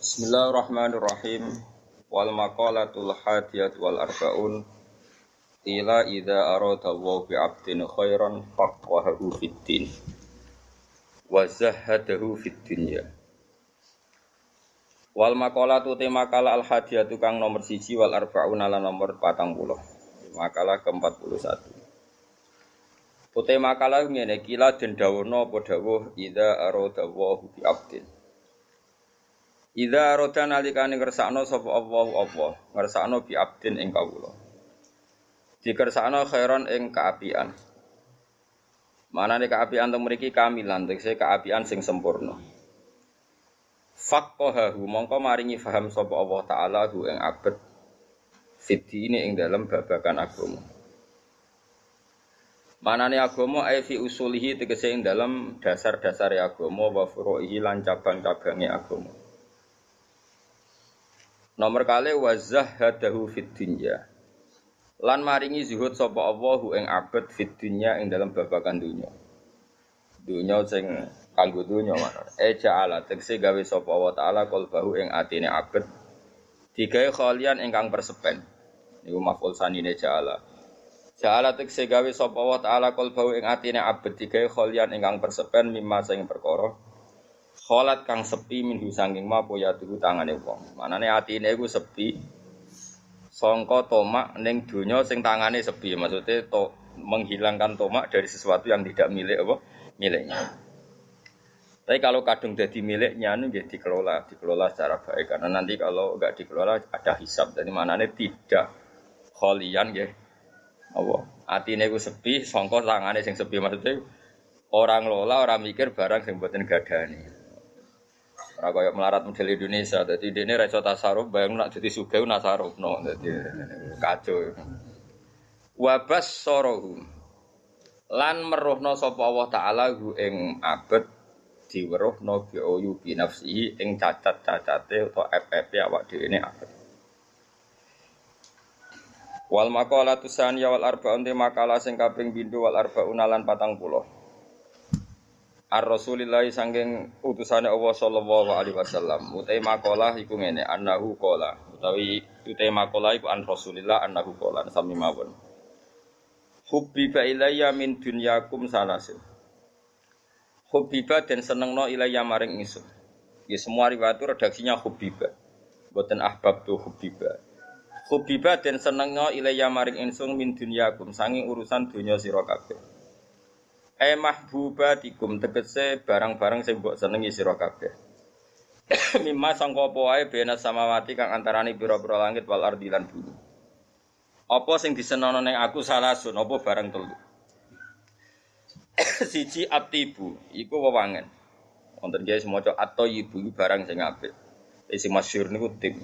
Bismillahirrahmanirrahim. Wal maqalatul hadiyat wal arbaun ila idza arada Allah bi 'abdin khairan faqahahu fid din wa zahadahu fid dunya. Wal maqalatu te makalah al hadiyat kang nomor siji wal arbaun ala nomor 40. Makalah ke-41. Pute makalah ngene kila den dawono apa dawuh idza arada Allah bi 'abdin Ida roda nalikane ngersakno sapa Allah Allah, ngersakno bi abdin ing kawula. Dikersakno khairon ing kaapian. Manane kaapian teng mriki kamilan, tegese kaapian sing sempurna. Faqahahu mongko maringi faham sapa Allah taala hu ing abet ini ing dalam babakan agama. Manane agama ai fi usulihi tegese ing dalam dasar-dasar agama wa furu'ihi lan cabang-cabange agama. Nomor kali wazah hadahu fit dunya. Lan maringi zuhud sapa Allahu ing abad fit dunya ing dalam babakan dunya. Dunya sing kanggo dunya mana? E ja'ala tegese gawe sapa Allah taala qalbahu ing atine abad digawe khalian ingkang persepen. Niku maf'ul sanine ja'ala. Ja'ala tegese gawe sapa Allah taala qalbahu ing atine abad digawe khalian ingkang persepen mimma sing perkara Kholat kang sepi minhu sangking ma poya tuku tangane wong. Manane atine iku sepi. Songko tomak ning donya sing tangane sepi. Maksudnya to menghilangkan tomak dari sesuatu yang tidak milik apa? Miliknya. Tapi kalau kadung jadi miliknya ini jadi dikelola, dikelola secara baik. Karena nanti kalau nggak dikelola ada hisap. Jadi mana nih tidak kholian ya. Apa? Atine ku sepi, songko tangane sing sepi maksudnya orang lola, orang mikir barang sing buatin gadani. Ora koyo melarat model Indonesia. Dadi dene ra iso tasarruf bayang nak dadi sugih nasaruf no. Dadi kacau. Wabas sorohum lan meruhno sapa Allah taala hu ing abet diweruhno bi oyu bi nafsihi ing cacat-cacate utawa FF awak dhewe ne abet. Wal maqalatu saniyah wal arba'un makalah sing kaping pindho wal arba'un lan 40. Ar Rasulillah sangking utusane Allah sallallahu alaihi wasallam. Utai makola iku ngene, annahu qala. Utawi utai makola iku an Rasulillah annahu qala sami mawon. Hubbiba ilayya min dunyakum salasin. Hubbiba dan senengno ilayya maring ingsun. Ya semua riwayat itu redaksinya hubbiba. Boten ahbab tu hubbiba. Hubbiba dan senengno ilayya maring ingsun min dunyakum sanging urusan dunya sira e mahbubatikum tegese barang-barang sing mbok senengi sira kabeh. Mimma sangka apa wae bena samawati kang antarane pira-pira langit wal ardi lan bumi. Apa sing disenono ning aku salah sun apa barang telu? Siji atibu iku wewangen. Wonten guys maca ibu barang sing apik. Isi masyhur niku tim.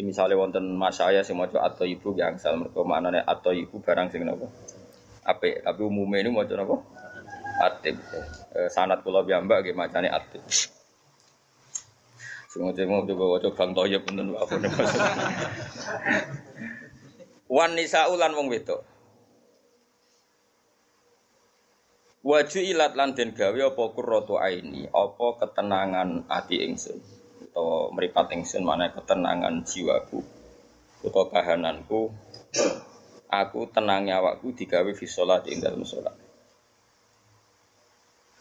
Misalnya wonten mas saya sing maca ibu yang sal mergo atau ibu barang sing napa apik. Tapi umumnya ini maca napa? Atib. Eh, sanat kula piyambak nggih macane atib. Semua-semua coba waca bang toya punten apa Wan nisa ulan wong wedok. Waju ilat lan den gawe apa kurratu aini, apa ketenangan ati ingsun atau meripat ingsun mana ketenangan jiwaku atau kahananku aku tenangnya awakku digawe fi sholat ing dalam sholat.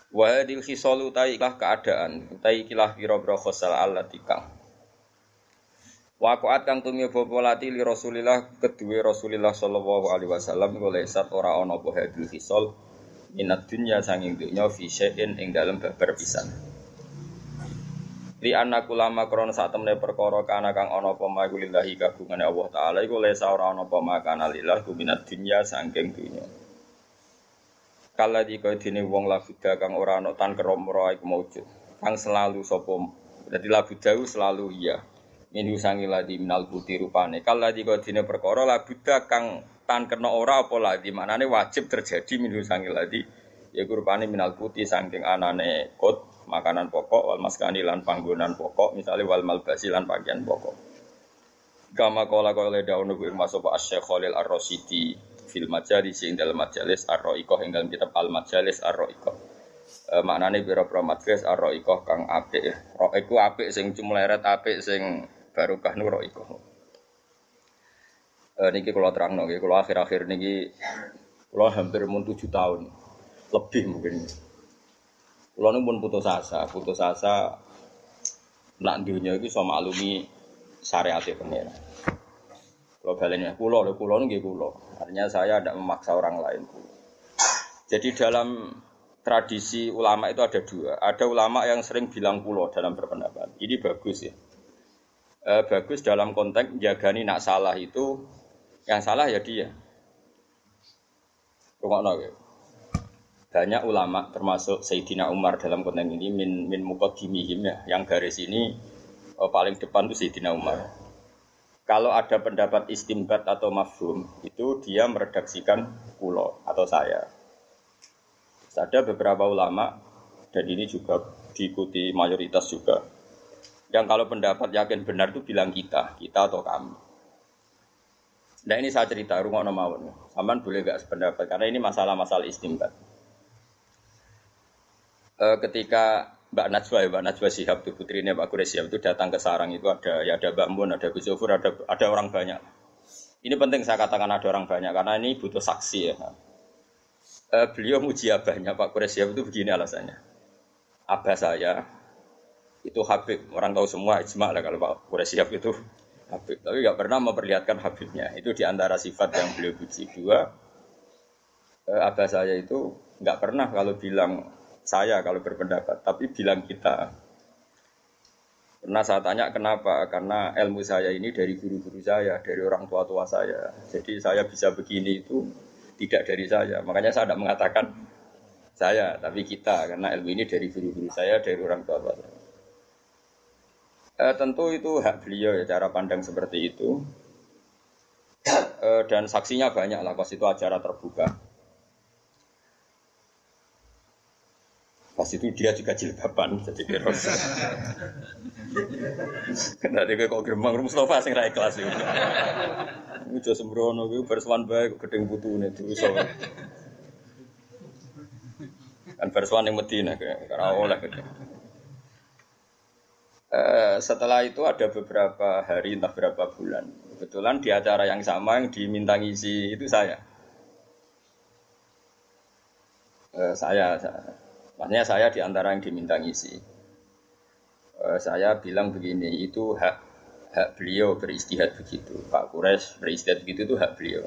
Wa hadil khisalu ilah keadaan, utai kilah pira-pira khosal Allah tikang. Wakuat kang tumio bopolati li Rasulillah kedua Rasulillah sallallahu alaihi wasallam oleh sat ora ana apa hadil khisal minat dunya sanging dunya fi syai'in ing pisan. Li annaku lama krana sak temne perkara kana kang ana apa magulillahi kagungane Allah taala iku lesa ora ana apa makana lillah minat dunya saking dunya. Kala di dini wong labuda kang ora ana tan keromro iku maujud. Kang selalu sapa dadi labuda selalu iya. Minhu sangi ladi minal putih rupane. Kala di kau dini perkara labuda kang tan kena ora apa ladi manane wajib terjadi minhu sangi ladi ya rupane minal putih saking anane kot makanan pokok wal maskani lan panggonan pokok misalnya wal malbasi lan pakaian pokok kama kola kola daun nubu masuk pak Syekh Khalil Ar-Rasidi fil majalis ing dalam majalis Ar-Ra'iqah ing dalam kitab Al Majalis Ar-Ra'iqah E, maknane pira-pira majlis ar-raikoh kang apik. Ro iku apik sing cumleret apik sing barokah nu raikoh. E, niki kula terangno nggih, kula akhir-akhir niki kula hampir mun 7 tahun. Lebih mungkin. Kula nu pun putus asa, putus asa nak dunia iki iso maklumi syariat pengira. Kalau balennya pulau, lo pulau nggih pulau. Artinya saya tidak memaksa orang lain. Jadi dalam tradisi ulama itu ada dua. Ada ulama yang sering bilang pulau dalam berpendapat. Ini bagus ya. E, bagus dalam konteks jagani nak salah itu yang salah ya dia. Rumah ya. Banyak ulama termasuk Sayyidina Umar dalam konteks ini min min mukodimihim ya. Yang garis ini oh, paling depan itu Sayyidina Umar. Kalau ada pendapat istimbat atau mafhum, itu dia meredaksikan pulau atau saya ada beberapa ulama dan ini juga diikuti mayoritas juga yang kalau pendapat yakin benar itu bilang kita, kita atau kami. Nah ini saya cerita rumah mawon. Saman boleh gak sependapat karena ini masalah-masalah istimbat. E, ketika Mbak Najwa ya, Mbak Najwa Sihab itu putrinya Pak Kures itu datang ke sarang itu ada ya ada Mbak Mun, ada Gus ada ada orang banyak. Ini penting saya katakan ada orang banyak karena ini butuh saksi ya uh, beliau muji abahnya Pak Quraisyah itu begini alasannya. Abah saya itu Habib, orang tahu semua ijma lah kalau Pak Quraisyah itu Habib, tapi nggak pernah memperlihatkan Habibnya. Itu di antara sifat yang beliau puji. Dua, uh, abah saya itu nggak pernah kalau bilang saya kalau berpendapat, tapi bilang kita. Pernah saya tanya kenapa? Karena ilmu saya ini dari guru-guru saya, dari orang tua-tua saya. Jadi saya bisa begini itu tidak dari saya. Makanya saya tidak mengatakan saya, tapi kita karena ilmu ini dari guru-guru saya, dari orang tua saya. E, tentu itu hak beliau ya cara pandang seperti itu. E, dan saksinya banyak lah pas itu acara terbuka. Pas itu dia juga jilbaban jadi keros. Kena dia kok gerbang Mustafa sing ra ikhlas itu. Ujo sembrono kuwi bersuan bae gedeng putune dosa. Kan bersuan ning Medina karena oleh gedeng. Uh, setelah itu ada beberapa hari entah berapa bulan kebetulan di acara yang sama yang diminta ngisi itu saya uh, saya, saya maksudnya saya di antara yang diminta ngisi uh, saya bilang begini itu hak hak beliau beristihad begitu. Pak Kures beristihad begitu itu hak beliau.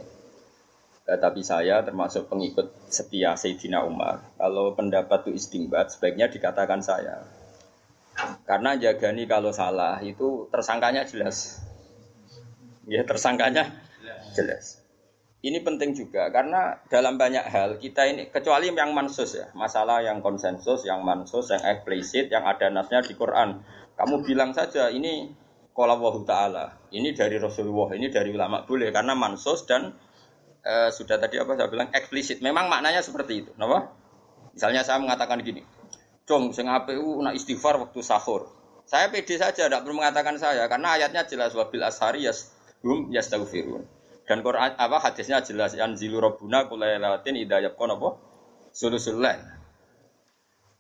Eh, tapi saya termasuk pengikut setia Sayyidina Umar. Kalau pendapat itu istimbat, sebaiknya dikatakan saya. Karena jagani kalau salah itu tersangkanya jelas. Ya tersangkanya jelas. Ini penting juga karena dalam banyak hal kita ini kecuali yang mansus ya, masalah yang konsensus, yang mansus, yang eksplisit, yang ada nasnya di Quran. Kamu bilang saja ini Allah Ta'ala. Ini dari Rasulullah, ini dari ulama boleh karena mansos dan e, sudah tadi apa saya bilang eksplisit. Memang maknanya seperti itu. Kenapa? Misalnya saya mengatakan gini, Cung, sing APU nak istighfar waktu sahur. Saya pede saja, tidak perlu mengatakan saya karena ayatnya jelas wabil ashari yas hum yastaghfirun. Dan Quran apa hadisnya jelas. Zilu rabbuna kulailatin idayabkon apa? Sulusul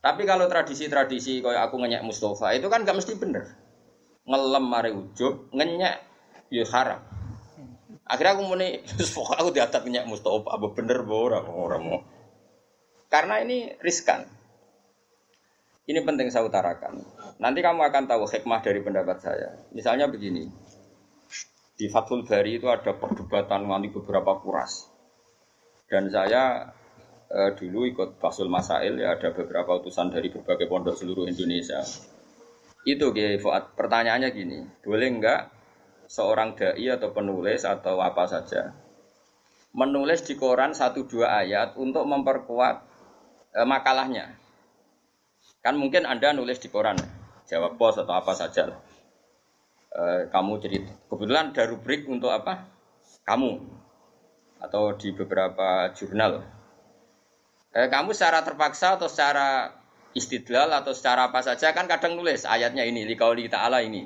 Tapi kalau tradisi-tradisi kayak aku ngenyek Mustafa itu kan gak mesti bener. Ngelem mari ujub ngenyek ya haram. Akhirnya aku muni pokoknya aku diatat ngenyek Mustafa apa bener ora ora mau karena ini riskan. Ini penting saya utarakan. Nanti kamu akan tahu hikmah dari pendapat saya. Misalnya begini di Fathul Bari itu ada perdebatan nanti beberapa kuras. Dan saya eh, dulu ikut Fasul Masail ya ada beberapa utusan dari berbagai pondok seluruh Indonesia. Itu Kiai Fuad, pertanyaannya gini, boleh enggak seorang dai atau penulis atau apa saja menulis di koran satu dua ayat untuk memperkuat e, makalahnya? Kan mungkin Anda nulis di koran, jawab pos atau apa saja E, kamu jadi kebetulan ada rubrik untuk apa? Kamu atau di beberapa jurnal. E, kamu secara terpaksa atau secara istidlal atau secara apa saja kan kadang nulis ayatnya ini likauli ta'ala ini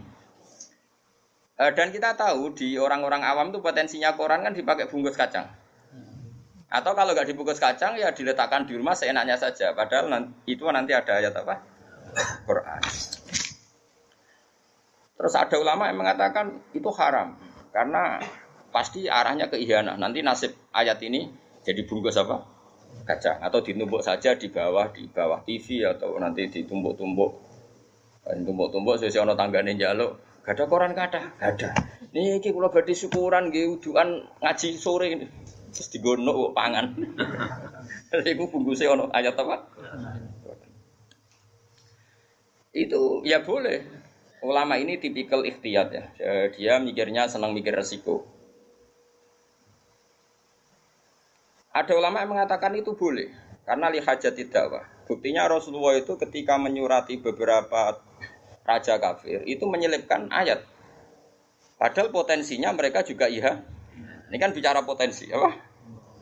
e, dan kita tahu di orang-orang awam itu potensinya koran kan dipakai bungkus kacang Atau kalau nggak dibungkus kacang ya diletakkan di rumah seenaknya saja. Padahal itu nanti ada ayat apa? Quran. Terus ada ulama yang mengatakan itu haram karena pasti arahnya ke ihyana. Nanti nasib ayat ini jadi bungkus apa? Kacang atau ditumbuk saja di bawah di bawah TV atau nanti ditumbuk-tumbuk. Tumbuk-tumbuk sesuai ono tanggane jaluk. Gak ada koran kata, gak ada. Nih iki kula badhe syukuran nggih udukan ngaji sore ini. Terus digono pangan. Iku bungkusnya ono ayat apa? Itu ya boleh. Ulama ini tipikal ikhtiyat ya. Dia mikirnya senang mikir resiko. Ada ulama yang mengatakan itu boleh karena lihat tidak wah. Buktinya Rasulullah itu ketika menyurati beberapa raja kafir itu menyelipkan ayat. Padahal potensinya mereka juga iya. Ini kan bicara potensi, apa?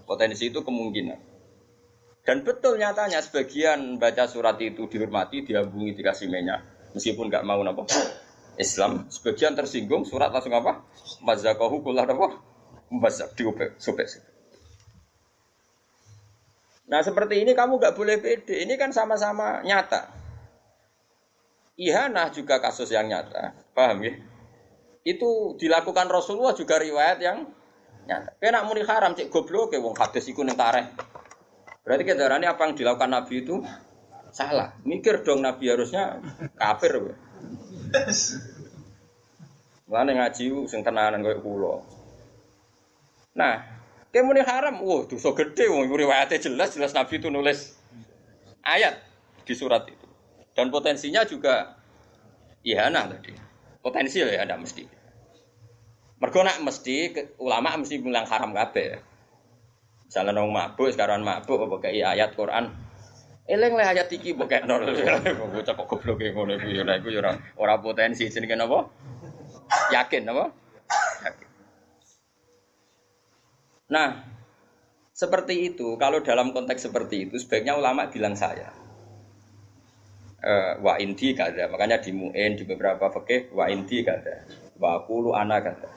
Potensi itu kemungkinan. Dan betul nyatanya sebagian baca surat itu dihormati, diambungi, dikasih minyak. Meskipun nggak mau apa? Islam. Sebagian tersinggung, surat langsung apa? Mazakahu kullah apa? Mazak, diubek, sobek. Nah seperti ini kamu nggak boleh pede. Ini kan sama-sama nyata. Ihanah juga kasus yang nyata. Paham ya? Itu dilakukan Rasulullah juga riwayat yang nyata. Kena muni haram cek goblok ke wong hadis iku ning tareh. Berarti kendaraan apa yang dilakukan Nabi itu salah. Mikir dong Nabi harusnya kafir. Mana ngaji sing tenanan koyo kula. Nah, kemuni haram, wah dosa gede wong riwayatnya jelas jelas Nabi itu nulis ayat di surat itu. Dan potensinya juga ihana tadi. Potensial ya ada mesti. Mergo nak mesti ulama mesti bilang haram kabeh. Misalnya nong mabuk sekarang mabuk apa kayak ayat Quran Eleng lah ayat iki mbok kekno. Bocah kok goblok ngono iku ya iku ya ora ora potensi jenenge napa? Yakin apa? Yakin. Nah, seperti itu, kalau dalam konteks seperti itu, sebaiknya ulama bilang saya. Uh, wa inti kada, makanya di mu'in di beberapa fakih wa inti kada, wa kulu ana kada.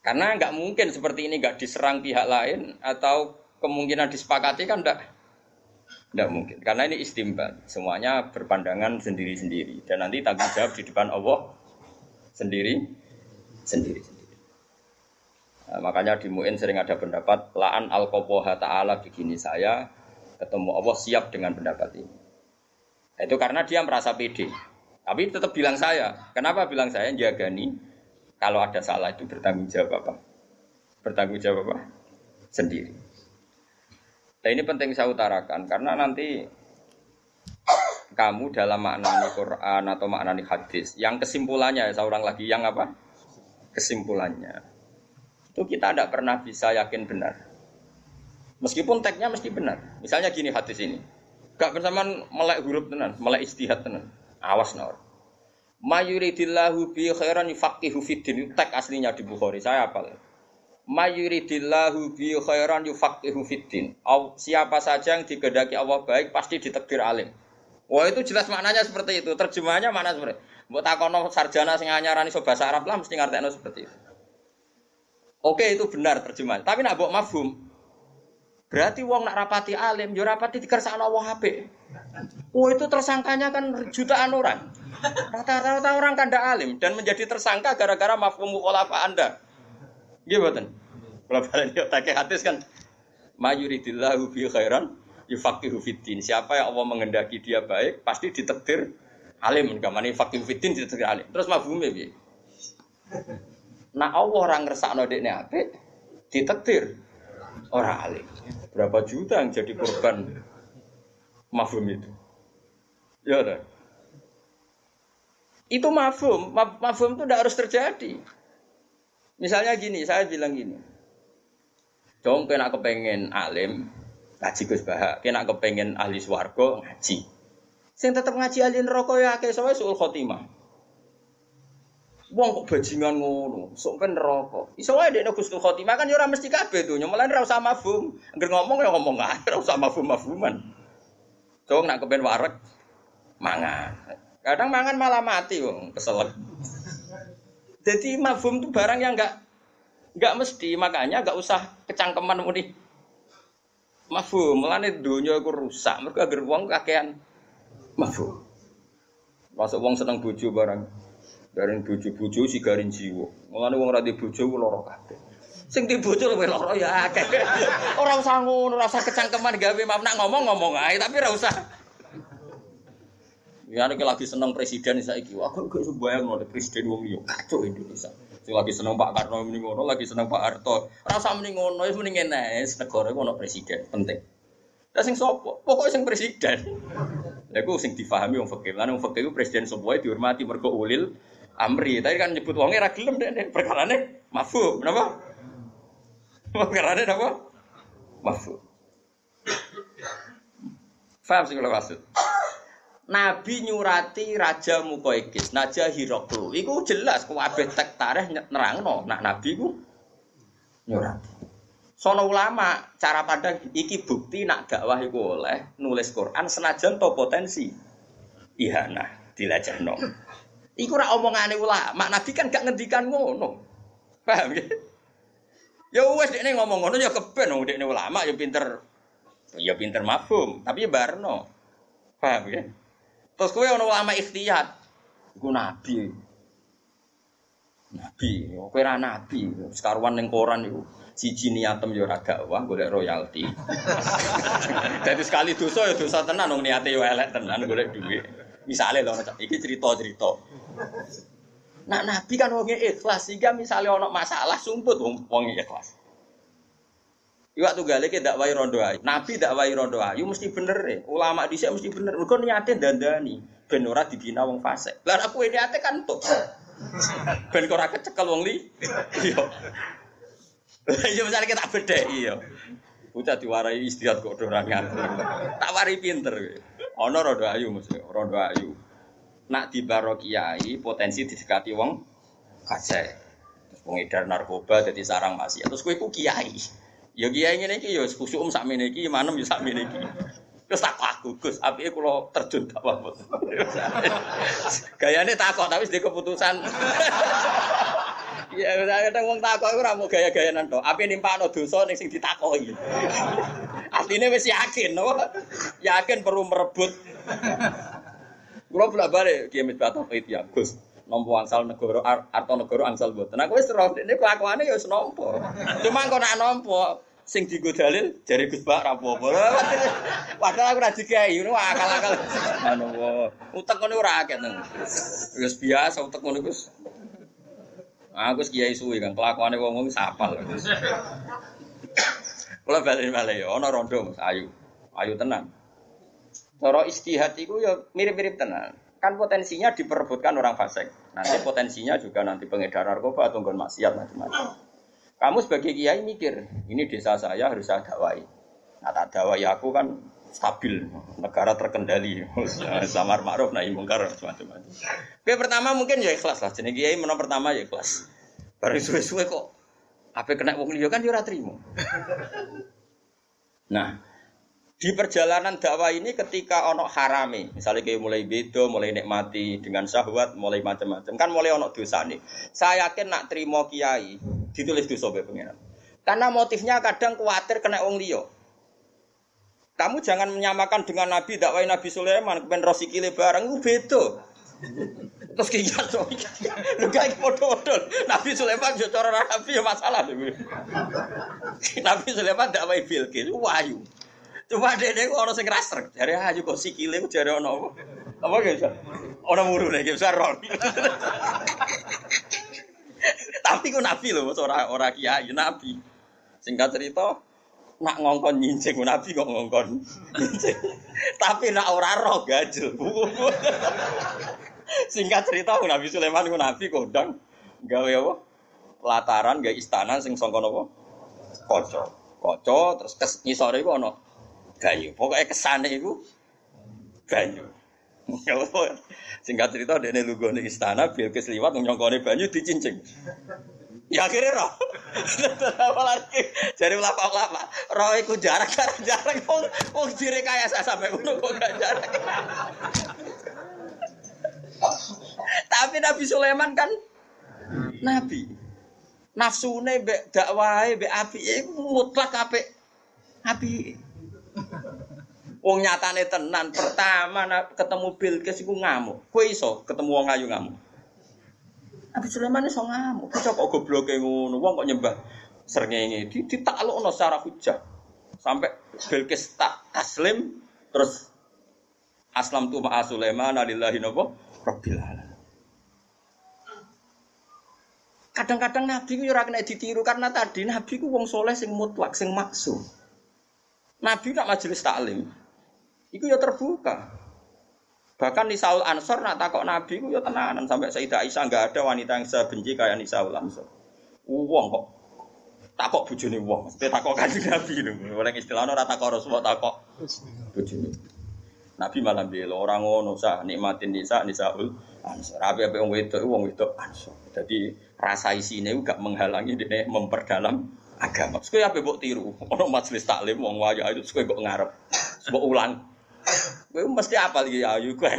Karena nggak mungkin seperti ini nggak diserang pihak lain atau kemungkinan disepakati kan enggak tidak mungkin. Karena ini istimbat. Semuanya berpandangan sendiri-sendiri. Dan nanti tanggung jawab di depan Allah sendiri sendiri. Nah, makanya di Mu'in sering ada pendapat la'an al ta'ala begini saya ketemu Allah siap dengan pendapat ini. Nah, itu karena dia merasa pede. Tapi tetap bilang saya. Kenapa bilang saya? Jagani kalau ada salah itu bertanggung jawab apa? Bertanggung jawab apa? Sendiri. Nah ini penting saya utarakan karena nanti kamu dalam maknani Quran atau maknani hadis. Yang kesimpulannya, saya ulang lagi, yang apa? Kesimpulannya. Itu kita tidak pernah bisa yakin benar. Meskipun teksnya mesti benar. Misalnya gini hadis ini. Gak bersamaan melek huruf tenan, melek istihad tenan. Awas naur. Mayuridillahu bi khairan yufaqihu fiddin. Tek aslinya di Bukhari. Saya apal. Mayuridillahu bi khairan yufaqihu fiddin. Siapa saja yang digedaki Allah baik pasti ditekdir alim. Wah itu jelas maknanya seperti itu. Terjemahannya mana seperti? Mbok takono sarjana sing anyarani iso bahasa Arab lah mesti ngerti seperti itu. Oke itu benar terjemahan. Tapi nak mbok mafhum. Berarti wong nak rapati alim, yo rapati dikersakno Allah HP. Oh itu tersangkanya kan jutaan orang. Rata-rata orang kan alim dan menjadi tersangka gara-gara mafhum mukhalafa Anda. Gimana? Kalau balik tak hadis kan mayuridillahu bi khairan yufaqihu fiddin. Siapa yang Allah mengendaki dia baik, pasti ditekdir alim. Kamane faqihu fiddin ditekdir alim. Terus mafhume piye? Nah Allah orang ngersakno dekne apik, ditekdir orang alim. Berapa juta yang jadi korban mafhum itu? Ya udah. Itu mafhum, mafhum itu tidak harus terjadi. Misalnya gini, saya bilang gini. Dong kena kepengen alim, ngaji Gus Bahak, kena kepengen ahli swarga ngaji. Sing tetep ngaji ahli neraka ya akeh sowe suul khotimah. Wong kok bajingan ngono, sok ben neraka. Iso wae dekne Gusnul Khotimah kan ya mesti kabeh donya, malah ora usah mafhum. Angger ngomong ya ngomong ae, ora usah mafhum-mafhuman. Dong nak kepen warek mangan. Kadang mangan malah mati wong, keselek. Jadi mafhum itu barang yang enggak enggak mesti, makanya enggak usah kecangkeman muni Mafhum, mulane donya iku rusak. Mergo agar wong kakean mafhum. Masuk wong seneng bojo barang. Garing bojo-bojo si garing jiwa. Mulane wong ora di bojo lara kabeh. Sing di bojo luwih lara ya akeh. Ora usah ngono, ora usah kecangkeman gawe mam nak ngomong-ngomong ae tapi ora usah. Ya nek lagi seneng presiden saiki, aku gak sembayang ngono presiden wong liya. Kacau Indonesia. Sing lagi seneng Pak Karno muni ngono, lagi seneng Pak Harto. Ora usah muni ngono, wis muni ngene, negara iku ono presiden, penting. Lah sing sapa? Pokoke sing presiden. Lha iku sing difahami wong fakir. Lan wong fakir iku presiden wae dihormati mergo ulil amri. Tapi kan nyebut wonge ra gelem dek perkarane mafhum. Napa? Perkarane napa? Mafhum. Faham sing kula maksud? Nabi nyurati Raja Mukoikis, Naja Hiroklu. Iku jelas kabeh tek tareh nerangno. Nah Nabi ku nyurati. Sono ulama cara pandang iki bukti nak dakwah iku oleh nulis Quran senajan to potensi ihana dilajahno. Iku ora omongane ulama, Nabi kan gak ngendikan ngono. Paham ya? Ya wes dekne ngomong ngono ya keben wong dekne ulama ya pinter ya pinter mafhum, tapi ya barno. Paham ya? Terus kowe ana ulama ikhtiyat. Iku nabi. Nabi, kowe ora nabi, sekaruan ning koran iku. Siji niatem ya ora dakwah golek royalti. Dadi sekali dosa ya dosa tenan wong niate ya elek tenan golek duit. Misale lho iki cerita-cerita. Nak nabi kan wong ikhlas sehingga misalnya ono masalah sumput wong wong ikhlas. Iwak tunggale ki dakwai rondo ayu. Nabi dakwai rondo ayu mesti bener e. Ulama dhisik mesti bener. Mergo niate dandani ben ora dibina wong fasik. Lah aku niate kan tuh. Ben ora kecekel wong li. Iya. Iya misalnya kita beda iya. Udah diwarai istirahat kok dorangan. Tak wari pinter. Ono rondo ayu mesti rondo ayu. Nak di kiai potensi didekati wong fasik. Pengedar narkoba jadi sarang masih. Terus kowe ku kiai. Ya kiai ngene iki ya khusuk um sakmene iki, manem ya sakmene iki. Terus tak aku, Gus, apike kula terjun tak apa. Gayane takok tapi sedhe keputusan. Ya kadang wong takok ora mau gaya-gayanan tok. Ape nimpakno dosa ning sing ditakoki. Asline wis yakin, no? Yakin perlu merebut. Kula bolak-balik Kiai Misbah Tauhid ya, Gus. Nompo angsal negara arto negara angsal mboten. Aku wis roh ini kelakuane ya wis nampa. Cuma kok nak nampa sing digo dalil jari Gus Bak ra apa-apa. Padahal aku ra dikai, ngono akal-akal. Anu utek ngono ora akeh nang. Wis biasa utek ngono Gus. Aku wis kiai suwi kan kelakuane wong-wong sapal. Kula balik-balik ya ana rondo Ayu. Ayu tenan. Cara istihad iku ya mirip-mirip tenan kan potensinya diperebutkan orang fasik. Nanti potensinya juga nanti pengedar narkoba atau nggon maksiat macam-macam. Kamu sebagai kiai mikir, ini desa saya harus saya dakwai. Nah, tak dakwai aku kan stabil, negara terkendali, samar ma'ruf nahi mungkar macam-macam. Oke, pertama mungkin ya ikhlas lah. Jadi kiai menang pertama ya ikhlas. Baru suwe-suwe kok apa kena wong liya kan ya ora trimo. Nah, di perjalanan dakwah ini ketika ono harame, misalnya kayak mulai bedo, mulai nikmati dengan syahwat, mulai macam-macam, kan mulai ono dosa nih. Saya yakin nak terima kiai ditulis dosa be pengiran. Karena motifnya kadang khawatir kena wong liya. Kamu jangan menyamakan dengan Nabi dakwah Nabi Sulaiman, kepen rosikile barang itu beda. Terus kiai so, lu gak foto-foto. Nabi Sulaiman yo cara Nabi masalah. Nabi Sulaiman dakwah Bilqis, wayu. Cuma dia dia orang sing raster. Dari aja kok sikile ku jare ono apa? Apa gitu? Orang muru nih, bisa ron. Tapi ku nabi loh, ora ora kiai nabi. Singkat cerita, nak ngongkon nyincing nabi kok ngongkon. Tapi nak ora roh gajel. Singkat cerita, Nabi Sulaiman ku nabi kodang gawe apa? Lataran gawe istana sing sangka napa? Kaca. Kaca terus kes ngisore iku ana banyu. Pokoknya kesane itu banyu. Singkat cerita dia lugu di istana, Bilqis liwat nyongkone banyu dicincing. Ya akhirnya roh. Apa lagi? Jadi lapa-lapa. Roh itu jarak jarak jarak. Wong wong kaya sampai ngono kok gak jarak. Tapi Nabi Sulaiman kan nabi. Nafsune mbek dakwahe mbek api mutlak apik. Api. Wong nyatane tenan pertama ketemu Bilqis iku ngamuk. Kowe iso ketemu wong ayu ngamuk. Nabi Sulaiman iso ngamuk. Kok kok gobloke ngono. Wong kok nyembah srengenge di ditaklukno secara hujah. Sampai Bilqis tak taslim terus aslam tu ma'a Sulaiman alillahi napa rabbil alamin. Kadang-kadang Nabi ku ora kena ditiru karena tadi Nabi ku wong soleh sing mutlak, sing maksum. Nabi nak majelis taklim, iku ya terbuka. Bahkan Nisaul Ansor nak takok Nabi ku ya tenanan sampai Sayyidah Aisyah enggak ada wanita yang sebenci kayak Nisaul Ansor. Wong kok takok bojone wong, mesti takok kanjeng Nabi lho. Oleh istilahnya ora takok Rasulullah takok bojone. Nabi malah bilang orang ngono sah nikmatin nisa nisaul ansor. Apa apa wong wedok wong wedok ansor. Jadi rasa isine gak menghalangi dia memperdalam agama. Sekali apa buat tiru? Orang majelis taklim wong wajah itu sekali kok ngarep, sebab ulang. Gue mesti apa lagi ayu gue.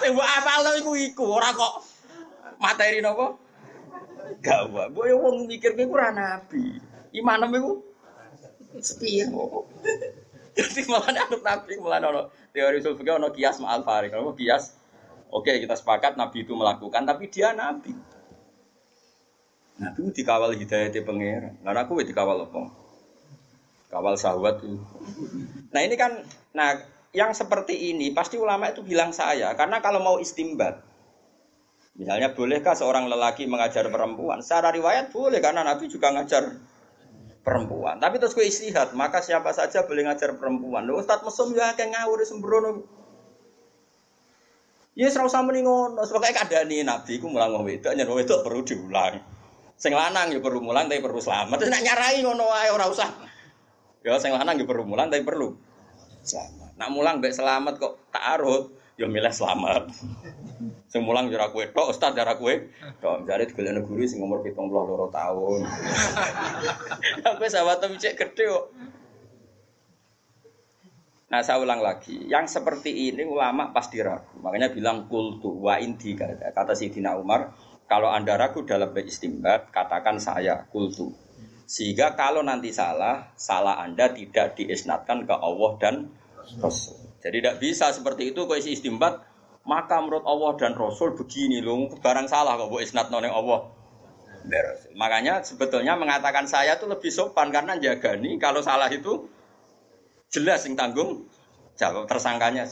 Sing mbok apal iku ora kok materi nopo? Gak wae. Gue wong mikir gue ora nabi. Imanem iku sepiro. Jadi malah anut nabi malah ono teori usul fikih ono kias ma'al farik. Ono kias. Oke, kita sepakat nabi itu melakukan tapi dia nabi. Nabi dikawal hidayah di pangeran. Nah aku dikawal apa? Kawal sahabat itu. Nah ini kan, nah yang seperti ini pasti ulama itu bilang saya karena kalau mau istimbat, misalnya bolehkah seorang lelaki mengajar perempuan? Secara riwayat boleh karena Nabi juga ngajar perempuan. Tapi terus gue istihad, maka siapa saja boleh ngajar perempuan. Loh, Ustadz mesum ya kayak ngawur sembrono. Ya serau sama nih ngono, sebagai keadaan ini Nabi, gue mulang ngomong itu, nyuruh itu perlu diulang. Sing lanang ya perlu mulang tapi perlu selamat. Terus nak nyarai ngono wae ora usah. Ya sing lanang ya perlu mulang tapi perlu selamat. Nak mulang mbek selamat kok tak arut, ya milih selamat. Sing mulang jarak kue tok, ustaz jarak kue tok. Jare digolekno guru sing umur 72 tahun. Sampai sahabat tuh cek gede kok. Nah saya ulang lagi, yang seperti ini ulama pasti ragu. Makanya bilang kultu wa inti kata, kata Sidina Umar, kalau anda ragu dalam beristimbat, katakan saya kultu. Sehingga kalau nanti salah, salah anda tidak diisnatkan ke Allah dan Rasul. Jadi tidak bisa seperti itu kok isi istimbat, maka menurut Allah dan Rasul begini loh, barang salah kok bu isnat noning Allah. Makanya sebetulnya mengatakan saya itu lebih sopan karena jaga nih kalau salah itu jelas yang tanggung jawab tersangkanya.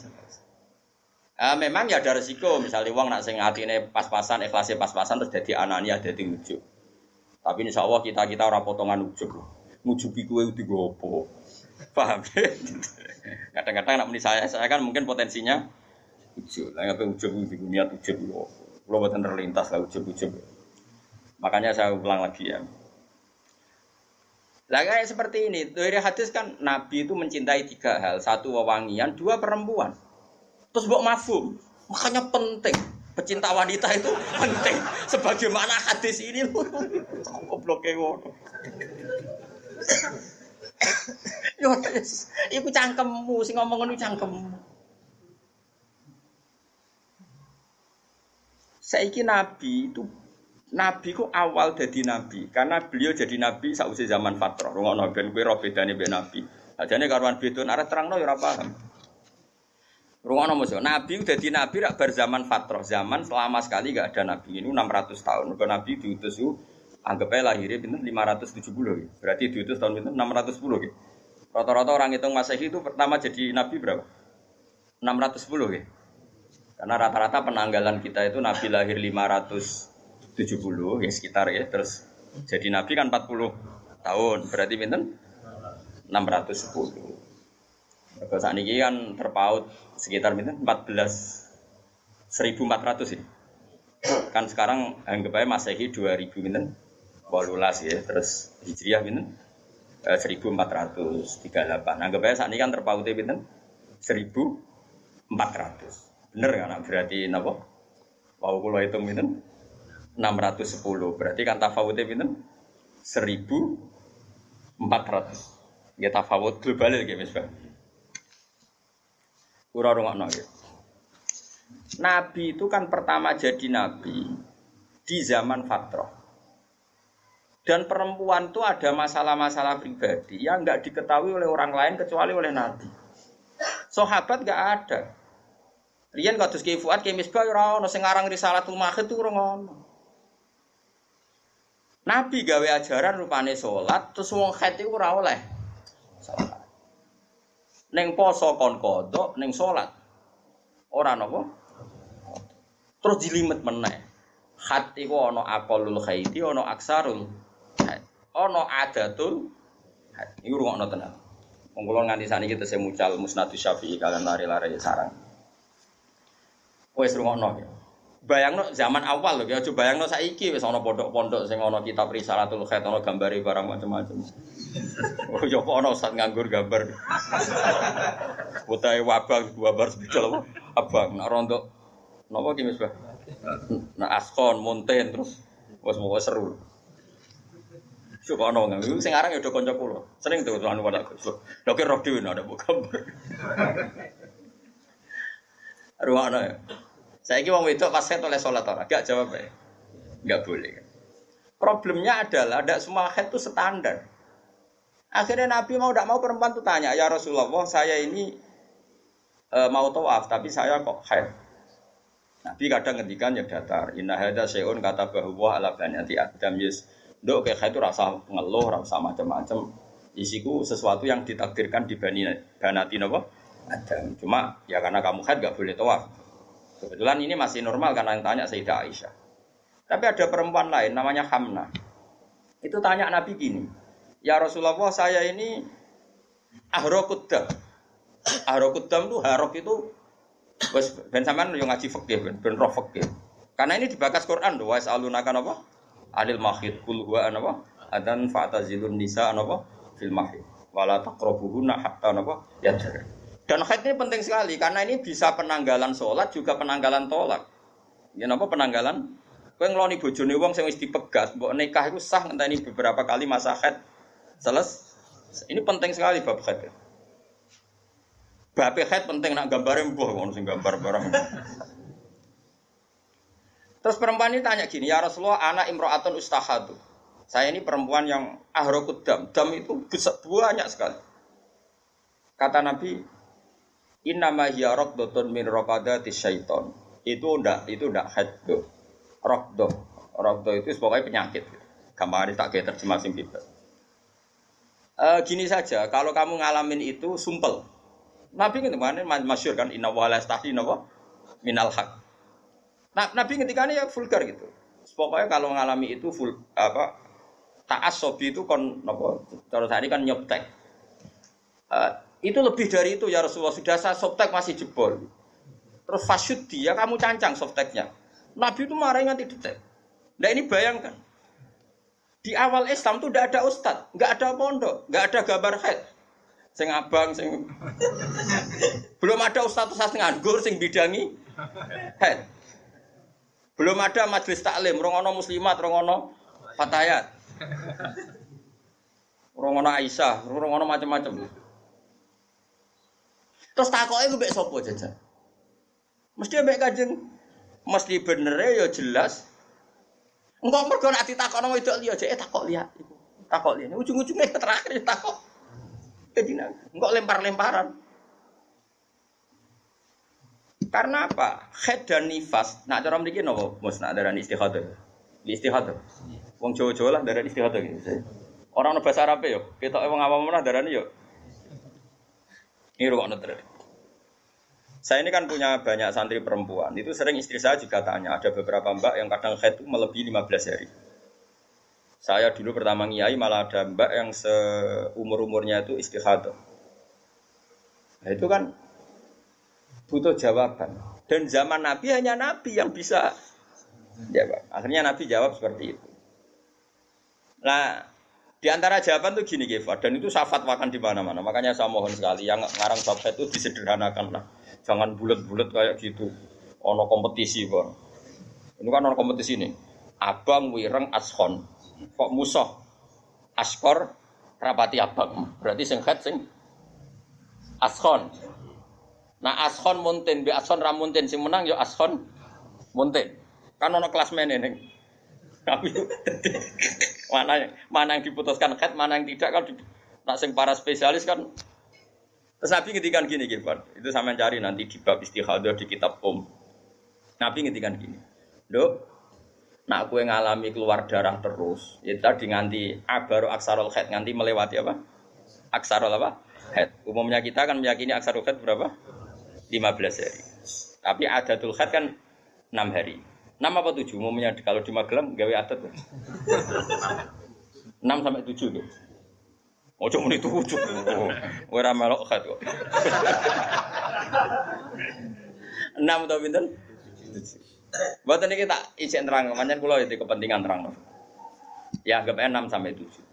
Uh, memang ya ada resiko misalnya uang nak sing ini pas-pasan ikhlasnya pas-pasan terus jadi anania jadi ujuk. Tapi insya Allah kita kita orang potongan ujuk. Ngujubi kue di gopo. Paham? Kadang-kadang nak meni saya saya kan mungkin potensinya ujuk. Lah ngapain ujuk di dunia ujuk Kalau buatan terlintas lah ujuk-ujuk. Makanya saya ulang lagi ya. Lah kayak seperti ini, dari hadis kan Nabi itu mencintai tiga hal, satu wewangian, dua perempuan. Terus buat mafum, makanya penting. Pecinta wanita itu penting. Sebagaimana hadis ini loh. Gobloknya ngono. Yo, iku cangkemmu sing ngomong ngono cangkemmu. Saiki Nabi itu Nabi ku awal jadi nabi karena beliau jadi nabi sausi zaman fatrah. Rungokno ben kowe ro bedane ben nabi. Ajane karuan bedon arep terangno ya. Rungokno mesti nabi jadi nabi rak bar zaman fatrah. Zaman selama sekali gak ada nabi. Ini 600 tahun. Mergo nabi diutus itu anggap aja lahirnya pinten 570 ya. Berarti diutus tahun pinten 610 ya. Rata-rata orang hitung Masehi itu pertama jadi nabi berapa? 610 ya. Karena rata-rata penanggalan kita itu nabi lahir 500 70 ya sekitar ya terus jadi nabi kan 40 tahun berarti pinten 610 Kalau saat ini kan terpaut sekitar pinten? 14 1400 ini kan sekarang anggap aja masehi 2000 pinten? 18 ya terus hijriah pinten? Eh, 1438 anggap aja saat ini kan terpautnya pinten? 1400 bener kan? Berarti napa? Wow, kalau hitung pinten? 610. Berarti kan tafawutnya pinten? 1400. Ya tafawut global ya misbah. Ya. Nabi itu kan pertama jadi nabi di zaman fatrah. Dan perempuan itu ada masalah-masalah pribadi yang nggak diketahui oleh orang lain kecuali oleh nabi. Sahabat gak ada. Rian kados Ki Fuad Ki Misbah ora ono sing aran ora ono. Nabi gawe ajaran rupane salat terus wong iku ora. Ning poso kon kodok ning salat. Ora napa? Terus jilimet meneh. Haid iku ana aqallul haidi ana aksarul. Ana adatul. Iku rungokno tenan. Wong kula nganti saniki tesih mucal Musnadus Syafi'i kalian lari-lari sarang. Wes rungokno ya. Bayangno zaman awal lho, ya aja bayangno saiki wis ana pondok-pondok sing ana kitab Risalatul Khair ana gambare barang macam-macam. Oh ya kok ana ustaz nganggur gambar. Putahe wabang gambar sepeda abang nak rontok napa ki Misbah? Nak askon, monten terus wis mau seru. Coba ono nggak? Sing aran ya udah konco kulo. Sering tuh anu pada Gus. Lho ki roh dhewe ada gambar. Ruang ya. Saya kira wong itu pas head oleh sholat orang, gak jawab ya, gak boleh. Problemnya adalah tidak semua head itu standar. Akhirnya Nabi mau tidak mau perempuan itu tanya, ya Rasulullah, saya ini e, mau tawaf, tapi saya kok head. Nabi kadang ngendikan ya datar. Inna hada seun kata bahwa ala banyati adam yes. Dok kayak itu rasa ngeluh, rasa macam-macam. Isiku sesuatu yang ditakdirkan di bani banati nopo Adam. Cuma ya karena kamu head gak boleh tawaf. Kebetulan ini masih normal karena yang tanya Sayyidah Aisyah. Tapi ada perempuan lain namanya Hamna. Itu tanya Nabi gini, Ya Rasulullah saya ini ahrokudam. Ahrokudam itu harok itu Wes ben sampean yo ngaji fikih ben ben roh fikih. Karena ini dibakas Quran wa yasalunaka apa? Anil mahid kul huwa apa? Adan fa'tazilun nisa apa? Fil mahid. Wala taqrabuhunna hatta apa? Yadhar. Dan haid ini penting sekali karena ini bisa penanggalan sholat juga penanggalan tolak. Ya napa penanggalan? Kowe ngeloni bojone wong sing wis dipegas, mbok nikah itu sah ngenteni beberapa kali masa haid. Seles. Ini penting sekali bab haid. Bab haid penting nak gambare mbuh ngono sing gambar barang. Terus perempuan ini tanya gini, ya Rasulullah, anak imro'atun ustahadu. Saya ini perempuan yang ahrokut dam. Dam itu besar, banyak sekali. Kata Nabi, Inna hiya raqdatun min raqadati syaiton. Itu ndak itu ndak haddo. Raqdo. Raqdo itu pokoknya penyakit. Gampang tak kayak terjemah sing bebas. Uh, gini saja, kalau kamu ngalamin itu sumpel. Nabi mana masyur kan inna wa la napa minal haq. Nah, Nabi ketika ini ya vulgar gitu. Pokoknya kalau ngalami itu full apa sobi itu kon napa cara tadi kan nyoptek. Uh, itu lebih dari itu ya Rasulullah. Sudah saya softtek masih jebol. Terus fasyud dia kamu cancang softteknya. Nabi itu marah nganti detek. Nah ini bayangkan. Di awal Islam tuh tidak ada ustad, nggak ada pondok, nggak ada gambar head. Sing abang, sing belum ada ustad ustad nganggur, sing bidangi head. Belum ada majelis taklim, rongono muslimat, rongono fatayat, rongono Aisyah, rongono macam-macam. Terus takoke ku mbek sapa jajan? Mesti mbek Kanjeng mesti bener ya jelas. Engkau mergo nak ditakokno wedok liya jek takok liya iku. Takok liya. Ujung-ujungnya terakhir ya takok. Jadi engkau lempar-lemparan. Karena apa? Head dan nifas. Nak cara mriki napa? Mus nak darani istihadah. Di istihadah. Wong Jawa-Jawa lah darani istihadah gitu. Orang bahasa Arab yo, kita wong awam mana darani yo ini ruang terus. Saya ini kan punya banyak santri perempuan. Itu sering istri saya juga tanya. Ada beberapa mbak yang kadang head itu melebihi 15 hari. Saya dulu pertama ngiai malah ada mbak yang seumur-umurnya itu istihadah. Nah itu kan butuh jawaban. Dan zaman Nabi hanya Nabi yang bisa jawab. Akhirnya Nabi jawab seperti itu. Nah, di antara jawaban tuh gini Geva, dan itu saya fatwakan di mana-mana. Makanya saya mohon sekali yang ngarang bab itu disederhanakan lah. Jangan bulat-bulat kayak gitu. Ono kompetisi bang. Ini kan ono kompetisi nih. Abang wireng ashon. Kok musuh? Askor rapati abang. Berarti sing head sing ashon. Nah ashon muntin bi ashon ramuntin sing menang yo ashon muntin. Kan ono kelas meneh Tapi mana mana yang diputuskan head, mana yang tidak kan nak sing para spesialis kan Terus Nabi ngedikan gini, Gifar. Itu sama cari nanti di bab istihadah di kitab Om. Nabi ngedikan gini. Dok, nak kue ngalami keluar darah terus, ya tadi nganti abaru aksarul khed, nganti melewati apa? Aksarul apa? Head. Umumnya kita kan meyakini aksarul khed berapa? 15 hari. Tapi adatul khed kan 6 hari. 6 apa 7? Umumnya kalau di Magelang gawe adat. 6 sampai 7 gitu. Ojo muni tujuh. Ora melok khat kok. Enam atau pinten? Buat ini kita izin terang, makanya kulo itu kepentingan terang. Ya anggap enam sampai tujuh.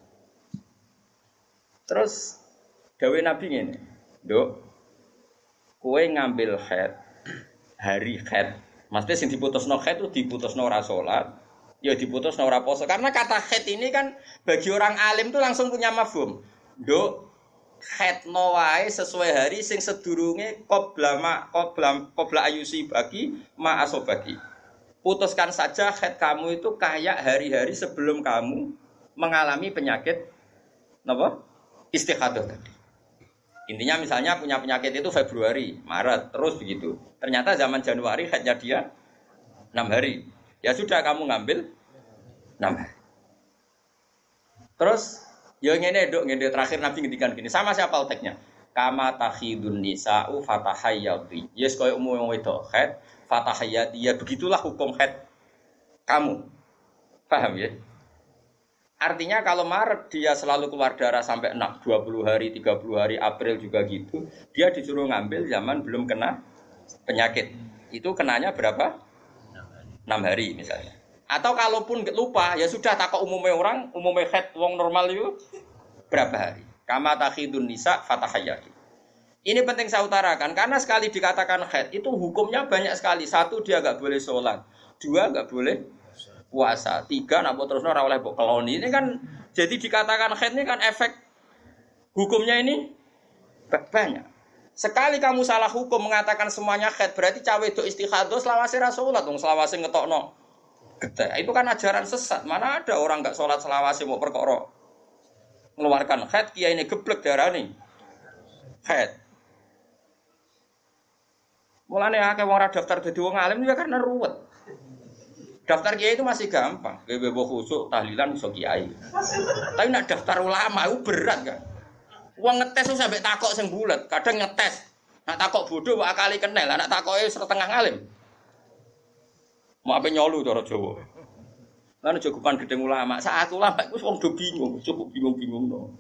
Terus Dawe Nabi ini, dok, kue ngambil head hari head, maksudnya sing diputus no head itu diputus no rasolat, ya diputus no raposo. Karena kata head ini kan bagi orang alim tuh langsung punya mafhum. Dok khetno wae sesuai hari sing sedurunge qabla ma qabla qabla ayusi bagi ma asobagi. Putuskan saja khet kamu itu kayak hari-hari sebelum kamu mengalami penyakit apa? Istihadah tadi. Intinya misalnya punya penyakit itu Februari, Maret, terus begitu. Ternyata zaman Januari khetnya dia 6 hari. Ya sudah kamu ngambil 6 hari. Terus Ya ngene dok, ngene terakhir Nabi ngendikan gini, sama siapa teknya? Kama takhidun nisa'u fatahayyati. Yes koyo umum wong wedok head, fatahayyati. Ya begitulah hukum head kamu. Paham ya? Artinya kalau Maret dia selalu keluar darah sampai 6, 20 hari, 30 hari, April juga gitu. Dia disuruh ngambil zaman belum kena penyakit. Itu kenanya berapa? 6 hari misalnya. Atau kalaupun lupa, ya sudah takut umumnya orang, umumnya head wong normal itu berapa hari? Kama takhidun nisa fatahayati. Ini penting saya utarakan karena sekali dikatakan head itu hukumnya banyak sekali. Satu dia nggak boleh sholat, dua nggak boleh puasa, tiga nak terus ora oleh keloni. Ini kan jadi dikatakan head ini kan efek hukumnya ini banyak. Sekali kamu salah hukum mengatakan semuanya head berarti cawe itu istihadah selawase rasulullah dong selawase ngetokno Gede. Itu kan ajaran sesat. Mana ada orang nggak sholat selawasi mau perkara mengeluarkan head kia ini geblek darah nih head. Mulanya akeh wong daftar jadi wong alim juga karena ruwet. Daftar kiai itu masih gampang. Kayak bebo khusuk tahlilan iso kiai. Tapi nak daftar ulama itu berat kan. Uang ngetes sampai takok sing. Kadang ngetes. Nak takok bodoh akali kenal. Nak takoknya setengah alim. Mau apa nyolu cara Jawa. Lan cukupan gedeng ulama. Saat ulama iku wong do bingung, cukup bingung-bingung no.